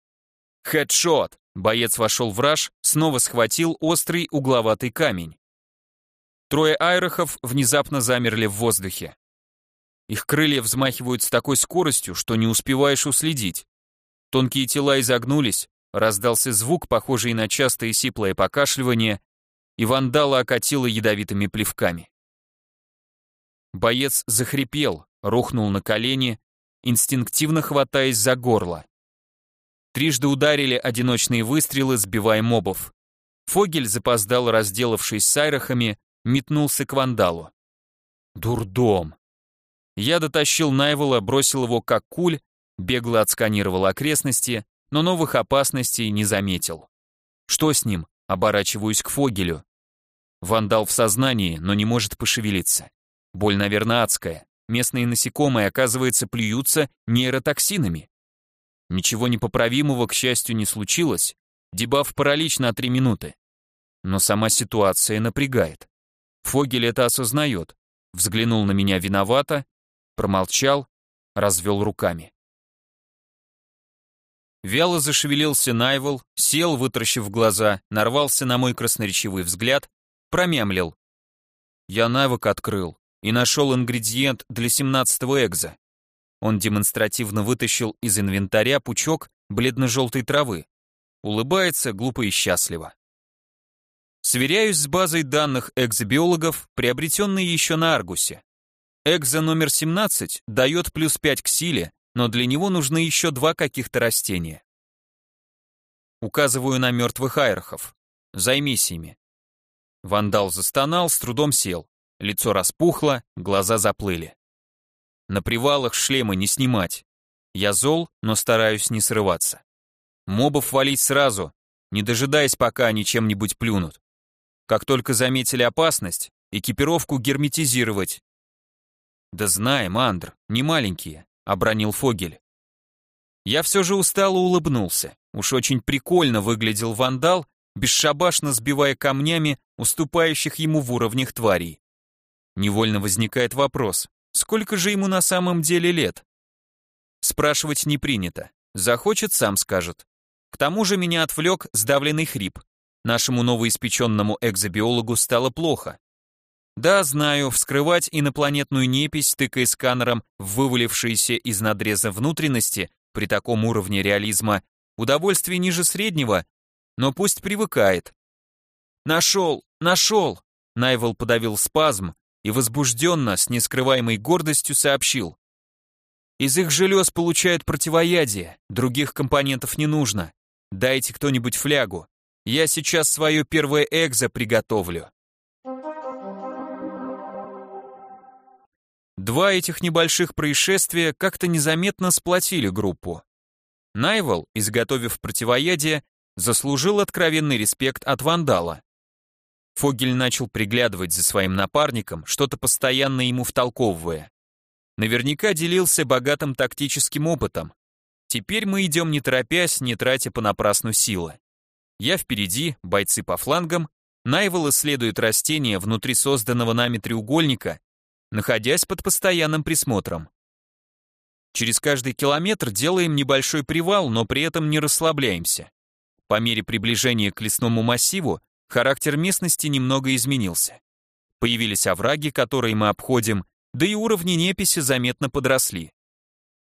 «Хедшот!» Боец вошел в раж, снова схватил острый угловатый камень. Трое айрохов внезапно замерли в воздухе. Их крылья взмахивают с такой скоростью, что не успеваешь уследить. Тонкие тела изогнулись, раздался звук, похожий на частое сиплое покашливание, и вандала окатило ядовитыми плевками. Боец захрипел, рухнул на колени, инстинктивно хватаясь за горло. Трижды ударили одиночные выстрелы, сбивая мобов. Фогель запоздал, разделавшись с айрахами, метнулся к вандалу. Дурдом. Я дотащил Найвела, бросил его как куль, бегло отсканировал окрестности, но новых опасностей не заметил. Что с ним? Оборачиваюсь к Фогелю. Вандал в сознании, но не может пошевелиться. Боль, наверное, адская. Местные насекомые, оказывается, плюются нейротоксинами. Ничего непоправимого, к счастью, не случилось. Дебаф паралич на три минуты. Но сама ситуация напрягает. Фогель это осознает. Взглянул на меня виновато, промолчал, развел руками. Вяло зашевелился Найвел, сел, вытаращив глаза, нарвался на мой красноречивый взгляд, промямлил. Я навык открыл и нашел ингредиент для семнадцатого экза. Он демонстративно вытащил из инвентаря пучок бледно-желтой травы. Улыбается глупо и счастливо. Сверяюсь с базой данных экзобиологов, приобретенной еще на Аргусе. Экзо номер 17 дает плюс 5 к силе, но для него нужны еще два каких-то растения. Указываю на мертвых айрхов. Займись ими. Вандал застонал, с трудом сел. Лицо распухло, глаза заплыли. На привалах шлемы не снимать. Я зол, но стараюсь не срываться. Мобов валить сразу, не дожидаясь, пока они чем-нибудь плюнут. Как только заметили опасность, экипировку герметизировать. Да знаем, Андр, не маленькие, обронил Фогель. Я все же устало улыбнулся. Уж очень прикольно выглядел вандал, бесшабашно сбивая камнями уступающих ему в уровнях тварей. Невольно возникает вопрос, Сколько же ему на самом деле лет? Спрашивать не принято. Захочет, сам скажет. К тому же меня отвлек сдавленный хрип. Нашему новоиспеченному экзобиологу стало плохо. Да, знаю, вскрывать инопланетную непись, тыкая сканером в вывалившиеся из надреза внутренности при таком уровне реализма удовольствие ниже среднего, но пусть привыкает. «Нашел! Нашел!» Найвел подавил спазм, и возбужденно, с нескрываемой гордостью сообщил. Из их желез получают противоядие, других компонентов не нужно. Дайте кто-нибудь флягу. Я сейчас свое первое экзо приготовлю. Два этих небольших происшествия как-то незаметно сплотили группу. Найвел, изготовив противоядие, заслужил откровенный респект от вандала. Фогель начал приглядывать за своим напарником, что-то постоянно ему втолковывая. Наверняка делился богатым тактическим опытом. Теперь мы идем не торопясь, не тратя понапрасну силы. Я впереди, бойцы по флангам, Найвел исследует растения внутри созданного нами треугольника, находясь под постоянным присмотром. Через каждый километр делаем небольшой привал, но при этом не расслабляемся. По мере приближения к лесному массиву характер местности немного изменился. Появились овраги, которые мы обходим, да и уровни неписи заметно подросли.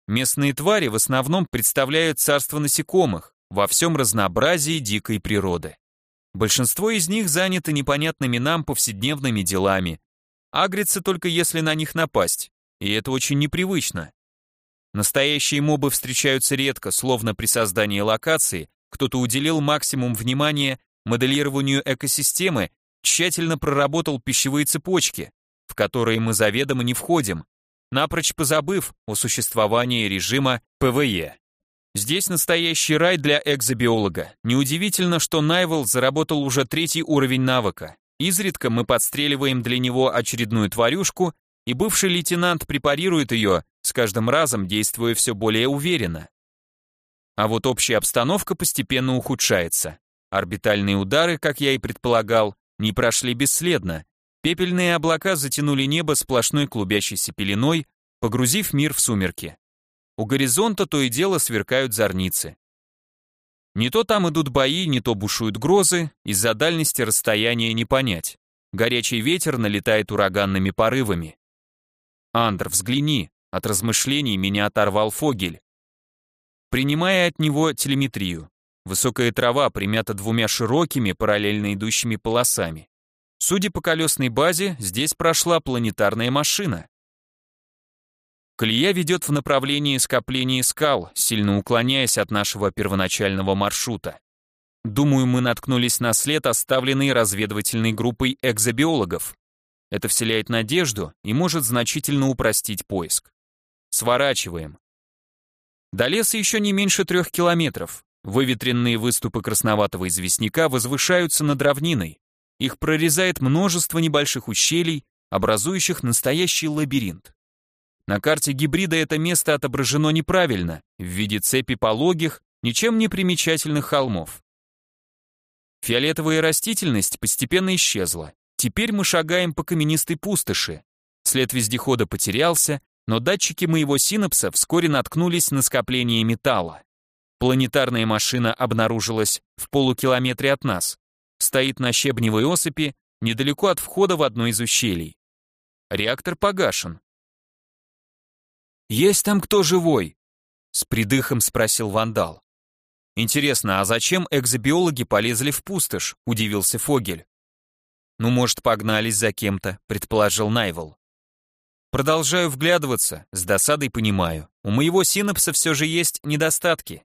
Местные твари в основном представляют царство насекомых во всем разнообразии дикой природы. Большинство из них заняты непонятными нам повседневными делами. Агрятся только если на них напасть, и это очень непривычно. Настоящие мобы встречаются редко, словно при создании локации кто-то уделил максимум внимания моделированию экосистемы тщательно проработал пищевые цепочки, в которые мы заведомо не входим, напрочь позабыв о существовании режима ПВЕ. Здесь настоящий рай для экзобиолога. Неудивительно, что Найвел заработал уже третий уровень навыка. Изредка мы подстреливаем для него очередную тварюшку, и бывший лейтенант препарирует ее, с каждым разом действуя все более уверенно. А вот общая обстановка постепенно ухудшается. Орбитальные удары, как я и предполагал, не прошли бесследно. Пепельные облака затянули небо сплошной клубящейся пеленой, погрузив мир в сумерки. У горизонта то и дело сверкают зорницы. Не то там идут бои, не то бушуют грозы, из-за дальности расстояния не понять. Горячий ветер налетает ураганными порывами. «Андр, взгляни!» От размышлений меня оторвал Фогель. Принимая от него телеметрию. Высокая трава примята двумя широкими, параллельно идущими полосами. Судя по колесной базе, здесь прошла планетарная машина. Колея ведет в направлении скопления скал, сильно уклоняясь от нашего первоначального маршрута. Думаю, мы наткнулись на след, оставленный разведывательной группой экзобиологов. Это вселяет надежду и может значительно упростить поиск. Сворачиваем. До леса еще не меньше трех километров. Выветренные выступы красноватого известняка возвышаются над равниной. Их прорезает множество небольших ущелий, образующих настоящий лабиринт. На карте гибрида это место отображено неправильно, в виде цепи пологих, ничем не примечательных холмов. Фиолетовая растительность постепенно исчезла. Теперь мы шагаем по каменистой пустоши. След вездехода потерялся, но датчики моего синапса вскоре наткнулись на скопление металла. Планетарная машина обнаружилась в полукилометре от нас. Стоит на щебневой осыпи, недалеко от входа в одно из ущелий. Реактор погашен. «Есть там кто живой?» С придыхом спросил вандал. «Интересно, а зачем экзобиологи полезли в пустошь?» – удивился Фогель. «Ну, может, погнались за кем-то», – предположил Найвел. Продолжаю вглядываться, с досадой понимаю. У моего синапса все же есть недостатки.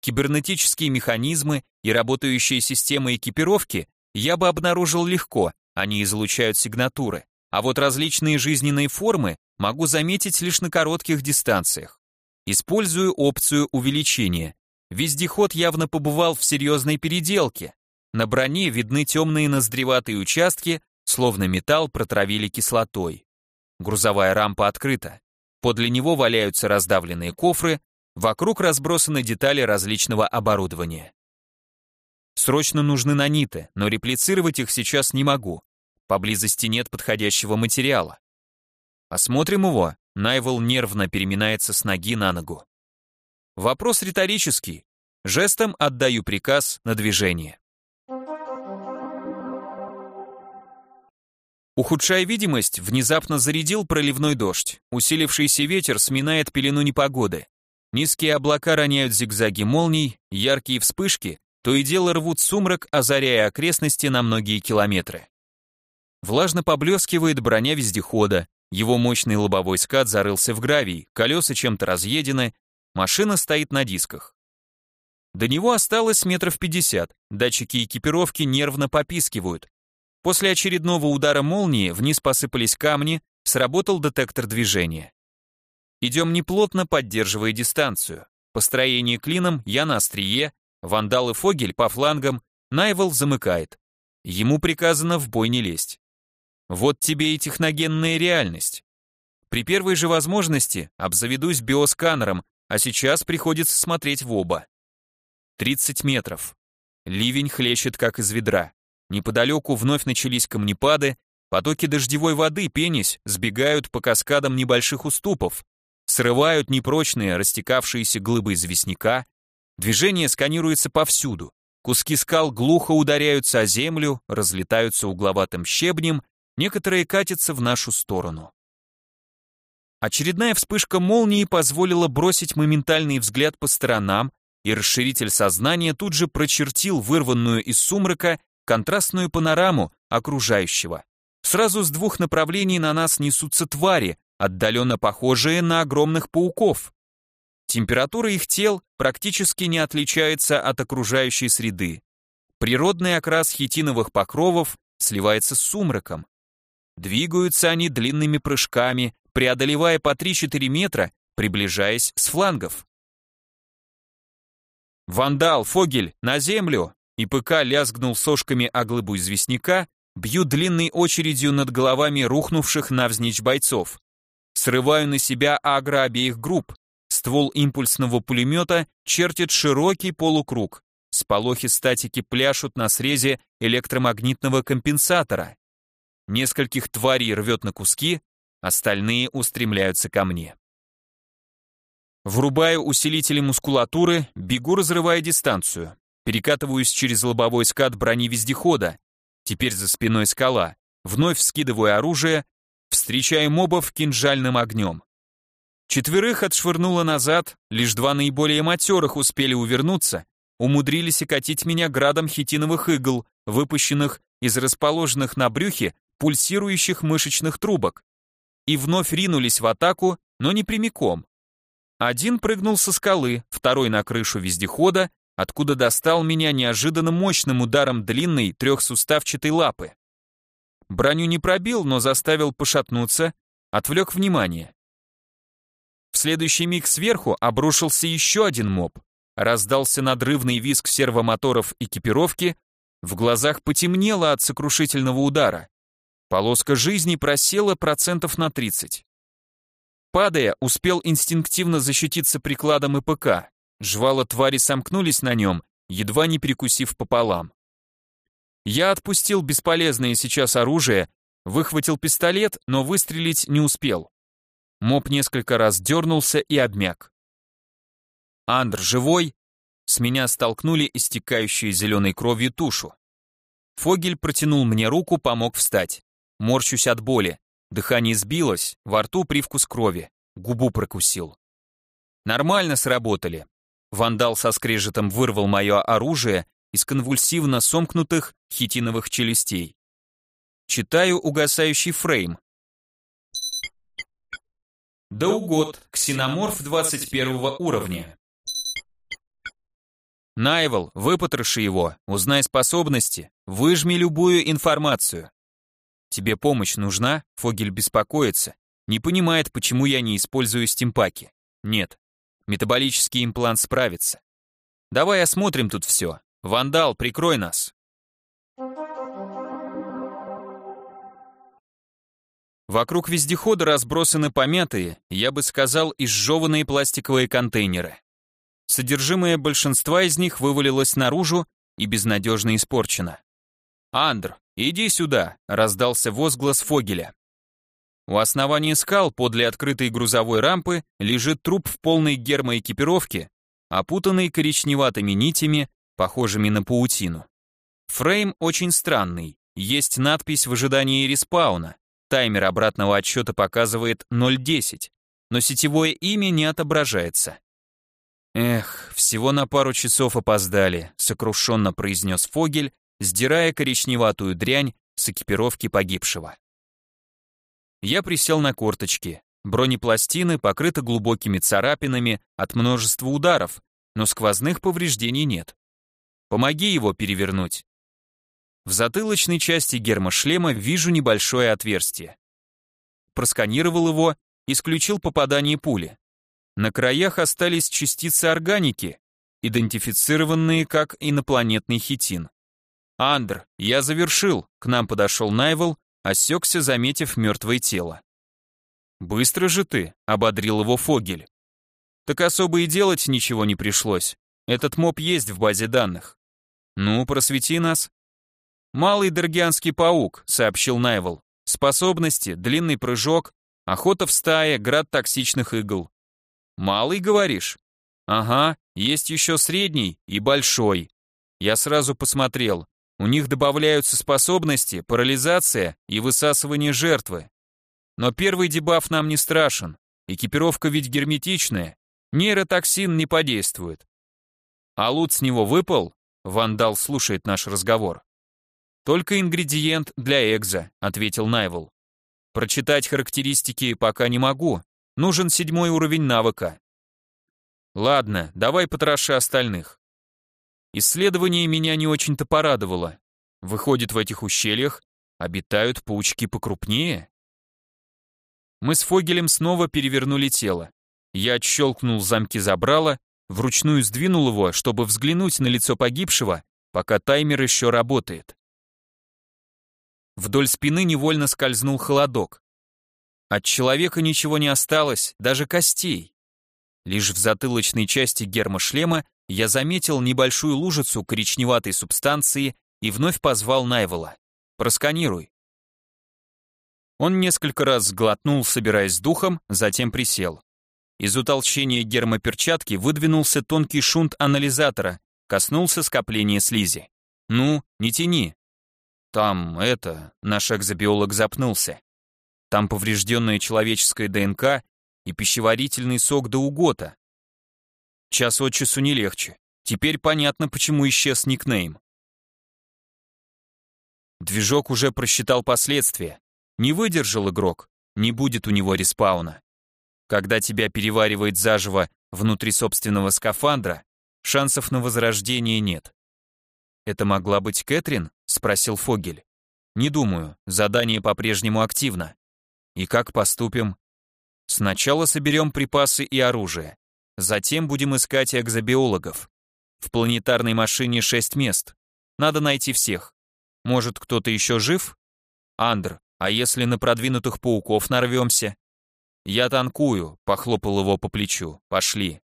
Кибернетические механизмы и работающие системы экипировки я бы обнаружил легко, они излучают сигнатуры. А вот различные жизненные формы могу заметить лишь на коротких дистанциях. Использую опцию увеличения. Вездеход явно побывал в серьезной переделке. На броне видны темные ноздреватые участки, словно металл протравили кислотой. Грузовая рампа открыта. Подле него валяются раздавленные кофры, вокруг разбросаны детали различного оборудования. Срочно нужны наниты, но реплицировать их сейчас не могу. Поблизости нет подходящего материала. Осмотрим его. Найвел нервно переминается с ноги на ногу. Вопрос риторический. Жестом отдаю приказ на движение. Ухудшая видимость, внезапно зарядил проливной дождь. Усилившийся ветер сминает пелену непогоды. Низкие облака роняют зигзаги молний, яркие вспышки, то и дело рвут сумрак, озаряя окрестности на многие километры. Влажно поблескивает броня вездехода, его мощный лобовой скат зарылся в гравий, колеса чем-то разъедены, Машина стоит на дисках. До него осталось метров пятьдесят, датчики экипировки нервно попискивают. После очередного удара молнии вниз посыпались камни, сработал детектор движения. Идем неплотно, поддерживая дистанцию. Построение клином, я на острие, вандал и фогель по флангам, Найвел замыкает. Ему приказано в бой не лезть. Вот тебе и техногенная реальность. При первой же возможности обзаведусь биосканером, а сейчас приходится смотреть в оба. 30 метров. Ливень хлещет, как из ведра. Неподалеку вновь начались камнепады, потоки дождевой воды, пенись, сбегают по каскадам небольших уступов, срывают непрочные растекавшиеся глыбы известняка, движение сканируется повсюду, куски скал глухо ударяются о землю, разлетаются угловатым щебнем, некоторые катятся в нашу сторону. Очередная вспышка молнии позволила бросить моментальный взгляд по сторонам, и расширитель сознания тут же прочертил вырванную из сумрака контрастную панораму окружающего. Сразу с двух направлений на нас несутся твари, отдаленно похожие на огромных пауков. Температура их тел практически не отличается от окружающей среды. Природный окрас хитиновых покровов сливается с сумраком. Двигаются они длинными прыжками, преодолевая по 3-4 метра, приближаясь с флангов. «Вандал, Фогель, на землю!» И ПК лязгнул сошками о глыбу известняка, бью длинной очередью над головами рухнувших навзничь бойцов. Срываю на себя агро обеих групп. Ствол импульсного пулемета чертит широкий полукруг. Сполохи статики пляшут на срезе электромагнитного компенсатора. Нескольких тварей рвет на куски, Остальные устремляются ко мне. Врубаю усилители мускулатуры, бегу, разрывая дистанцию. Перекатываюсь через лобовой скат брони вездехода. Теперь за спиной скала. Вновь вскидываю оружие, встречаю мобов кинжальным огнем. Четверых отшвырнуло назад, лишь два наиболее матерых успели увернуться, умудрились окатить меня градом хитиновых игл, выпущенных из расположенных на брюхе пульсирующих мышечных трубок, и вновь ринулись в атаку, но не прямиком. Один прыгнул со скалы, второй на крышу вездехода, откуда достал меня неожиданно мощным ударом длинной трехсуставчатой лапы. Броню не пробил, но заставил пошатнуться, отвлек внимание. В следующий миг сверху обрушился еще один моб. Раздался надрывный визг сервомоторов экипировки, в глазах потемнело от сокрушительного удара. Полоска жизни просела процентов на 30. Падая, успел инстинктивно защититься прикладом ИПК. Жвала твари сомкнулись на нем, едва не перекусив пополам. Я отпустил бесполезное сейчас оружие, выхватил пистолет, но выстрелить не успел. Моб несколько раз дернулся и обмяк. «Андр, живой?» С меня столкнули истекающую зеленой кровью тушу. Фогель протянул мне руку, помог встать. Морщусь от боли. Дыхание сбилось, во рту привкус крови. Губу прокусил. Нормально сработали. Вандал со скрежетом вырвал мое оружие из конвульсивно сомкнутых хитиновых челюстей. Читаю угасающий фрейм. Даугод, ксеноморф 21 уровня. Найвел, выпотроши его, узнай способности, выжми любую информацию. Тебе помощь нужна? Фогель беспокоится. Не понимает, почему я не использую стимпаки. Нет, метаболический имплант справится. Давай осмотрим тут все. Вандал, прикрой нас. Вокруг вездехода разбросаны помятые, я бы сказал, изжеванные пластиковые контейнеры. Содержимое большинства из них вывалилось наружу и безнадежно испорчено. «Андр, иди сюда!» — раздался возглас Фогеля. У основания скал подле открытой грузовой рампы лежит труп в полной гермоэкипировке, опутанный коричневатыми нитями, похожими на паутину. Фрейм очень странный, есть надпись в ожидании респауна, таймер обратного отсчета показывает 0.10, но сетевое имя не отображается. «Эх, всего на пару часов опоздали», — сокрушенно произнес Фогель, сдирая коричневатую дрянь с экипировки погибшего. Я присел на корточки. Бронепластины покрыты глубокими царапинами от множества ударов, но сквозных повреждений нет. Помоги его перевернуть. В затылочной части гермошлема вижу небольшое отверстие. Просканировал его, исключил попадание пули. На краях остались частицы органики, идентифицированные как инопланетный хитин. «Андр, я завершил», — к нам подошел Найвел, осекся, заметив мертвое тело. «Быстро же ты», — ободрил его Фогель. «Так особо и делать ничего не пришлось. Этот моб есть в базе данных». «Ну, просвети нас». «Малый Дергианский паук», — сообщил Найвел. «Способности, длинный прыжок, охота в стае, град токсичных игл. Малый, говоришь? Ага, есть еще средний и большой. Я сразу посмотрел. У них добавляются способности, парализация и высасывание жертвы. Но первый дебаф нам не страшен. Экипировка ведь герметичная. Нейротоксин не подействует. А лут с него выпал? Вандал слушает наш разговор. Только ингредиент для экза, ответил Найвел. Прочитать характеристики пока не могу, Нужен седьмой уровень навыка. Ладно, давай потроши остальных. Исследование меня не очень-то порадовало. Выходит, в этих ущельях обитают паучки покрупнее? Мы с Фогелем снова перевернули тело. Я отщелкнул замки забрала, вручную сдвинул его, чтобы взглянуть на лицо погибшего, пока таймер еще работает. Вдоль спины невольно скользнул холодок. От человека ничего не осталось, даже костей. Лишь в затылочной части гермошлема я заметил небольшую лужицу коричневатой субстанции и вновь позвал Найвела. «Просканируй». Он несколько раз сглотнул, собираясь с духом, затем присел. Из утолщения гермоперчатки выдвинулся тонкий шунт анализатора, коснулся скопления слизи. «Ну, не тяни». «Там, это...» — наш экзобиолог запнулся. Там поврежденная человеческая ДНК и пищеварительный сок до угота. Час от часу не легче. Теперь понятно, почему исчез никнейм. Движок уже просчитал последствия. Не выдержал игрок, не будет у него респауна. Когда тебя переваривает заживо внутри собственного скафандра, шансов на возрождение нет. «Это могла быть Кэтрин?» — спросил Фогель. «Не думаю, задание по-прежнему активно. И как поступим?» «Сначала соберем припасы и оружие. Затем будем искать экзобиологов. В планетарной машине шесть мест. Надо найти всех. Может, кто-то еще жив? Андр, а если на продвинутых пауков нарвемся? Я танкую, похлопал его по плечу. Пошли.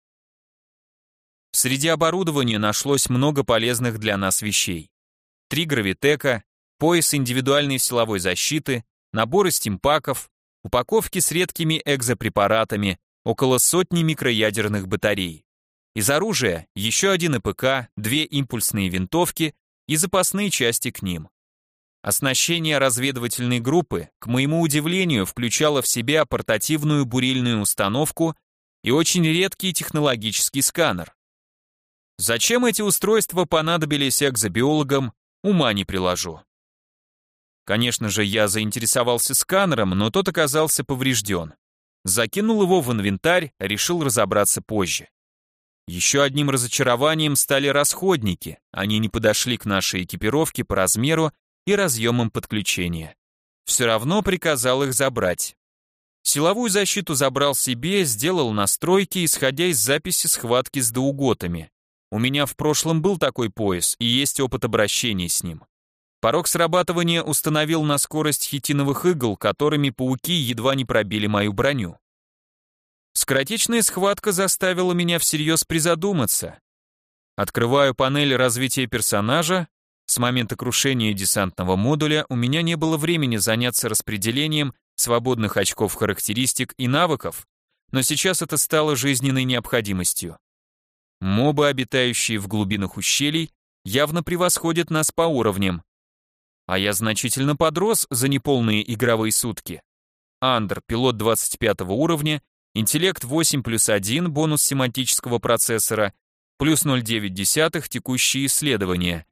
Среди оборудования нашлось много полезных для нас вещей. Три гравитека, пояс индивидуальной силовой защиты, наборы стимпаков, упаковки с редкими экзопрепаратами, около сотни микроядерных батарей. Из оружия еще один ИПК, две импульсные винтовки и запасные части к ним. Оснащение разведывательной группы, к моему удивлению, включало в себя портативную бурильную установку и очень редкий технологический сканер. Зачем эти устройства понадобились экзобиологам, ума не приложу. Конечно же, я заинтересовался сканером, но тот оказался поврежден. Закинул его в инвентарь, решил разобраться позже. Еще одним разочарованием стали расходники, они не подошли к нашей экипировке по размеру и разъемам подключения. Все равно приказал их забрать. Силовую защиту забрал себе, сделал настройки, исходя из записи схватки с доуготами. У меня в прошлом был такой пояс, и есть опыт обращения с ним. Порог срабатывания установил на скорость хитиновых игл, которыми пауки едва не пробили мою броню. Скоротечная схватка заставила меня всерьез призадуматься. Открываю панель развития персонажа. С момента крушения десантного модуля у меня не было времени заняться распределением свободных очков характеристик и навыков, но сейчас это стало жизненной необходимостью. Мобы, обитающие в глубинах ущелий, явно превосходят нас по уровням. А я значительно подрос за неполные игровые сутки. Андер, пилот 25 уровня, Интеллект 8 плюс 1, бонус семантического процессора, плюс 0,9 текущие исследования.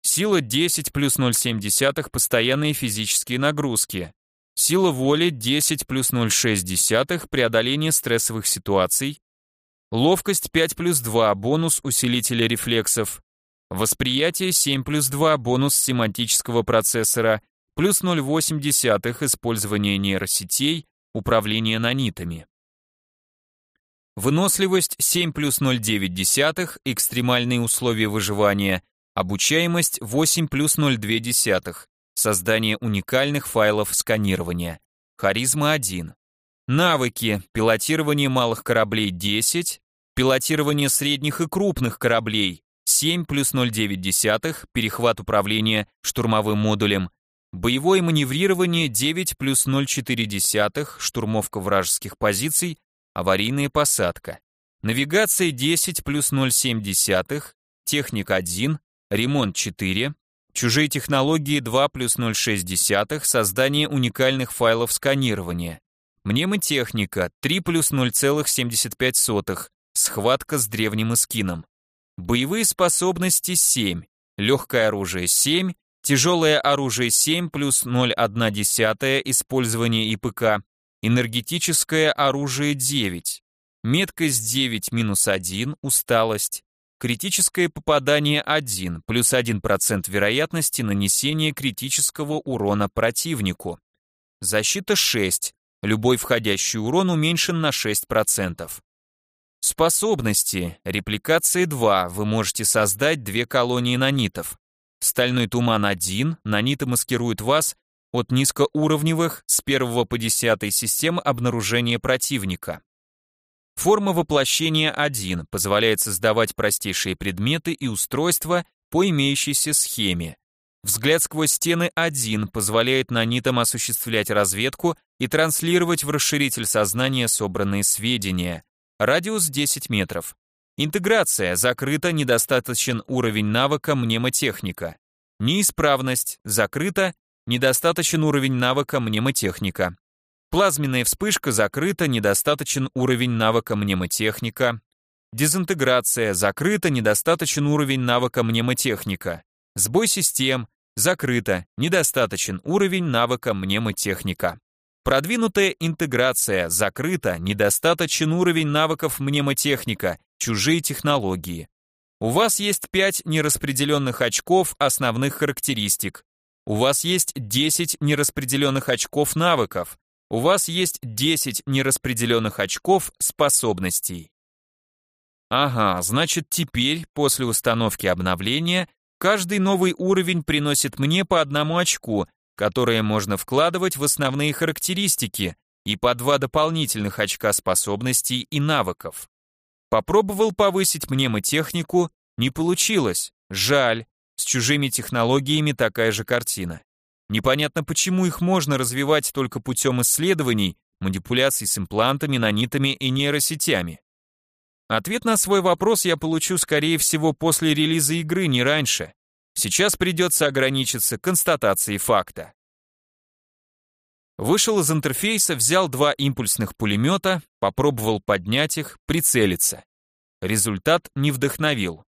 Сила 10 плюс 0,7 постоянные физические нагрузки. Сила воли 10 плюс 0,6 преодоление стрессовых ситуаций. Ловкость 5 плюс 2, бонус усилителя рефлексов. Восприятие 7 плюс 2, бонус семантического процессора, плюс 0,8 использование нейросетей, управление нанитами. Выносливость 7 плюс 0,9, экстремальные условия выживания, обучаемость 8 плюс 0,2, создание уникальных файлов сканирования, харизма 1. Навыки, пилотирование малых кораблей 10, пилотирование средних и крупных кораблей 7 плюс 0,9, перехват управления штурмовым модулем, боевое маневрирование 9 плюс 0,4, штурмовка вражеских позиций аварийная посадка. Навигация 10 плюс 0,7, техника 1, ремонт 4, чужие технологии 2 плюс 0,6, создание уникальных файлов сканирования. Мнемотехника 3 плюс 0,75, схватка с древним эскином. Боевые способности 7, легкое оружие 7, тяжелое оружие 7 плюс 0,1, использование ИПК, Энергетическое оружие 9. Меткость 9 минус 1, усталость. Критическое попадание 1, плюс 1% вероятности нанесения критического урона противнику. Защита 6, любой входящий урон уменьшен на 6%. Способности. Репликация 2, вы можете создать две колонии нанитов. Стальной туман 1, наниты маскируют вас от низкоуровневых с 1 по 10 систем обнаружения противника. Форма воплощения 1 позволяет создавать простейшие предметы и устройства по имеющейся схеме. Взгляд сквозь стены 1 позволяет нанитам осуществлять разведку и транслировать в расширитель сознания собранные сведения. Радиус 10 метров. Интеграция закрыта, недостаточен уровень навыка мнемотехника. Неисправность закрыта, Недостаточен уровень навыка мнемотехника. Плазменная вспышка закрыта, недостаточен уровень навыка мнемотехника. Дезинтеграция, закрыто, недостаточен уровень навыка мнемотехника. Сбой систем, закрыто, недостаточен уровень навыка мнемотехника. Продвинутая интеграция, закрыто, недостаточен уровень навыков мнемотехника, чужие технологии. У вас есть 5 нераспределенных очков основных характеристик. У вас есть 10 нераспределенных очков навыков. У вас есть 10 нераспределенных очков способностей. Ага, значит теперь, после установки обновления, каждый новый уровень приносит мне по одному очку, которое можно вкладывать в основные характеристики, и по два дополнительных очка способностей и навыков. Попробовал повысить мнемотехнику, не получилось, жаль, с чужими технологиями такая же картина. Непонятно, почему их можно развивать только путем исследований, манипуляций с имплантами, нанитами и нейросетями. Ответ на свой вопрос я получу, скорее всего, после релиза игры, не раньше. Сейчас придется ограничиться констатацией факта. Вышел из интерфейса, взял два импульсных пулемета, попробовал поднять их, прицелиться. Результат не вдохновил.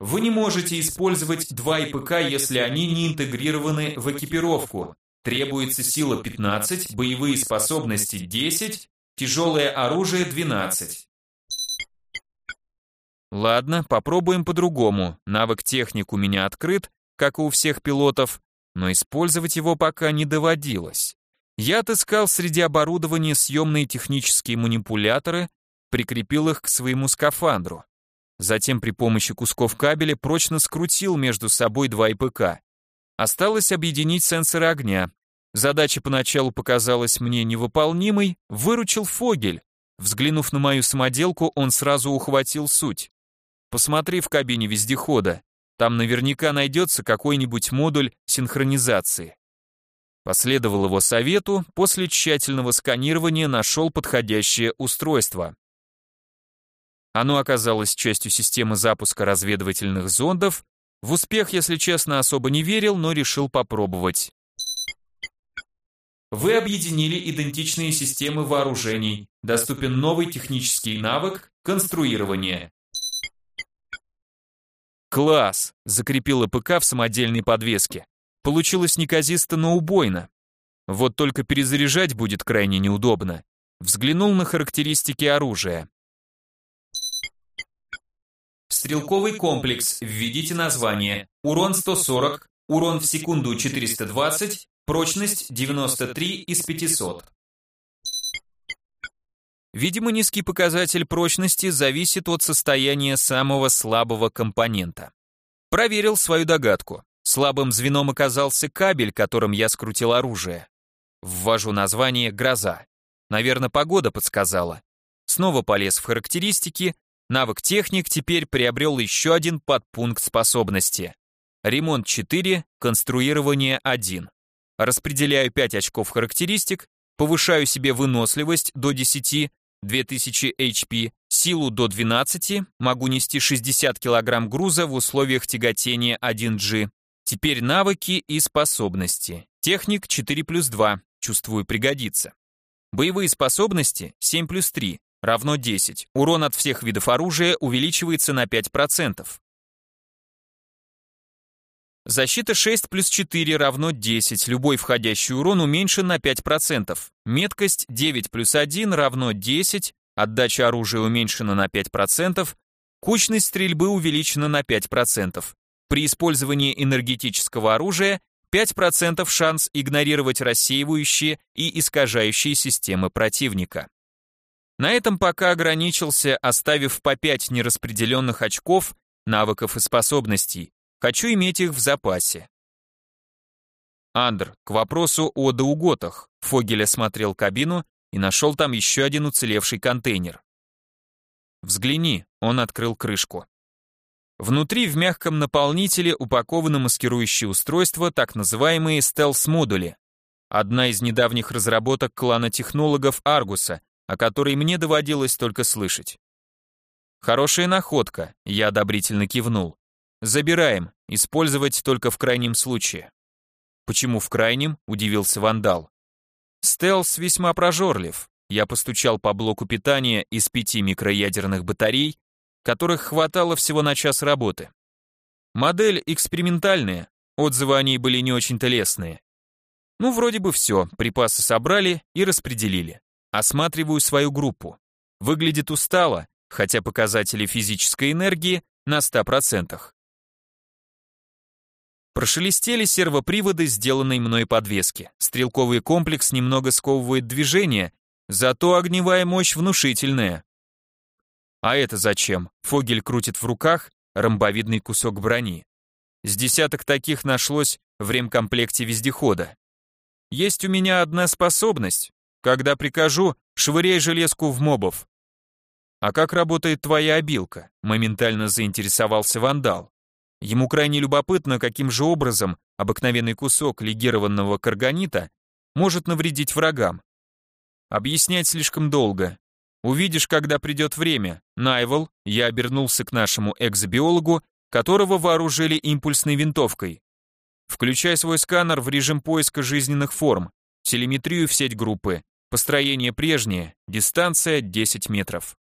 Вы не можете использовать два ИПК, если они не интегрированы в экипировку. Требуется сила 15, боевые способности 10, тяжелое оружие 12. Ладно, попробуем по-другому. Навык техник у меня открыт, как и у всех пилотов, но использовать его пока не доводилось. Я отыскал среди оборудования съемные технические манипуляторы, прикрепил их к своему скафандру. Затем при помощи кусков кабеля прочно скрутил между собой два ИПК. Осталось объединить сенсоры огня. Задача поначалу показалась мне невыполнимой, выручил Фогель. Взглянув на мою самоделку, он сразу ухватил суть. Посмотри в кабине вездехода, там наверняка найдется какой-нибудь модуль синхронизации. Последовал его совету, после тщательного сканирования нашел подходящее устройство. Оно оказалось частью системы запуска разведывательных зондов. В успех, если честно, особо не верил, но решил попробовать. Вы объединили идентичные системы вооружений. Доступен новый технический навык конструирование. Класс! Закрепила ПК в самодельной подвеске. Получилось неказисто, но убойно. Вот только перезаряжать будет крайне неудобно. Взглянул на характеристики оружия. Стрелковый комплекс. Введите название. Урон 140, урон в секунду 420, прочность 93 из 500. Видимо, низкий показатель прочности зависит от состояния самого слабого компонента. Проверил свою догадку. Слабым звеном оказался кабель, которым я скрутил оружие. Ввожу название «Гроза». Наверное, погода подсказала. Снова полез в характеристики, Навык техник теперь приобрел еще один подпункт способности. Ремонт 4, конструирование 1. Распределяю 5 очков характеристик, повышаю себе выносливость до 10, 2000 HP, силу до 12, могу нести 60 кг груза в условиях тяготения 1G. Теперь навыки и способности. Техник 4 плюс 2, чувствую пригодится. Боевые способности 7 плюс 3, равно 10. Урон от всех видов оружия увеличивается на 5%. Защита 6 плюс 4 равно 10. Любой входящий урон уменьшен на 5%. Меткость 9 плюс 1 равно 10. Отдача оружия уменьшена на 5%. Кучность стрельбы увеличена на 5%. При использовании энергетического оружия 5% шанс игнорировать рассеивающие и искажающие системы противника. На этом пока ограничился, оставив по 5 нераспределенных очков, навыков и способностей. Хочу иметь их в запасе. Андр, к вопросу о доуготах. Фогель осмотрел кабину и нашел там еще один уцелевший контейнер. Взгляни, он открыл крышку. Внутри в мягком наполнителе упаковано маскирующее устройство, так называемые стелс-модули. Одна из недавних разработок клана технологов Аргуса, о которой мне доводилось только слышать. Хорошая находка, я одобрительно кивнул. Забираем, использовать только в крайнем случае. Почему в крайнем? удивился вандал. Стелс весьма прожорлив. я постучал по блоку питания из пяти микроядерных батарей, которых хватало всего на час работы. Модель экспериментальная, отзывы о ней были не очень-то лестные. Ну, вроде бы все, припасы собрали и распределили. Осматриваю свою группу. Выглядит устало, хотя показатели физической энергии на 100%. Прошелестели сервоприводы сделанной мной подвески. Стрелковый комплекс немного сковывает движение, зато огневая мощь внушительная. А это зачем? Фогель крутит в руках ромбовидный кусок брони. С десяток таких нашлось в ремкомплекте вездехода. Есть у меня одна способность. Когда прикажу, швыряй железку в мобов. А как работает твоя обилка? Моментально заинтересовался вандал. Ему крайне любопытно, каким же образом обыкновенный кусок легированного карганита может навредить врагам. Объяснять слишком долго. Увидишь, когда придет время. Найвел, я обернулся к нашему экзобиологу, которого вооружили импульсной винтовкой. Включай свой сканер в режим поиска жизненных форм, телеметрию в сеть группы, построение прежнее, дистанция 10 метров.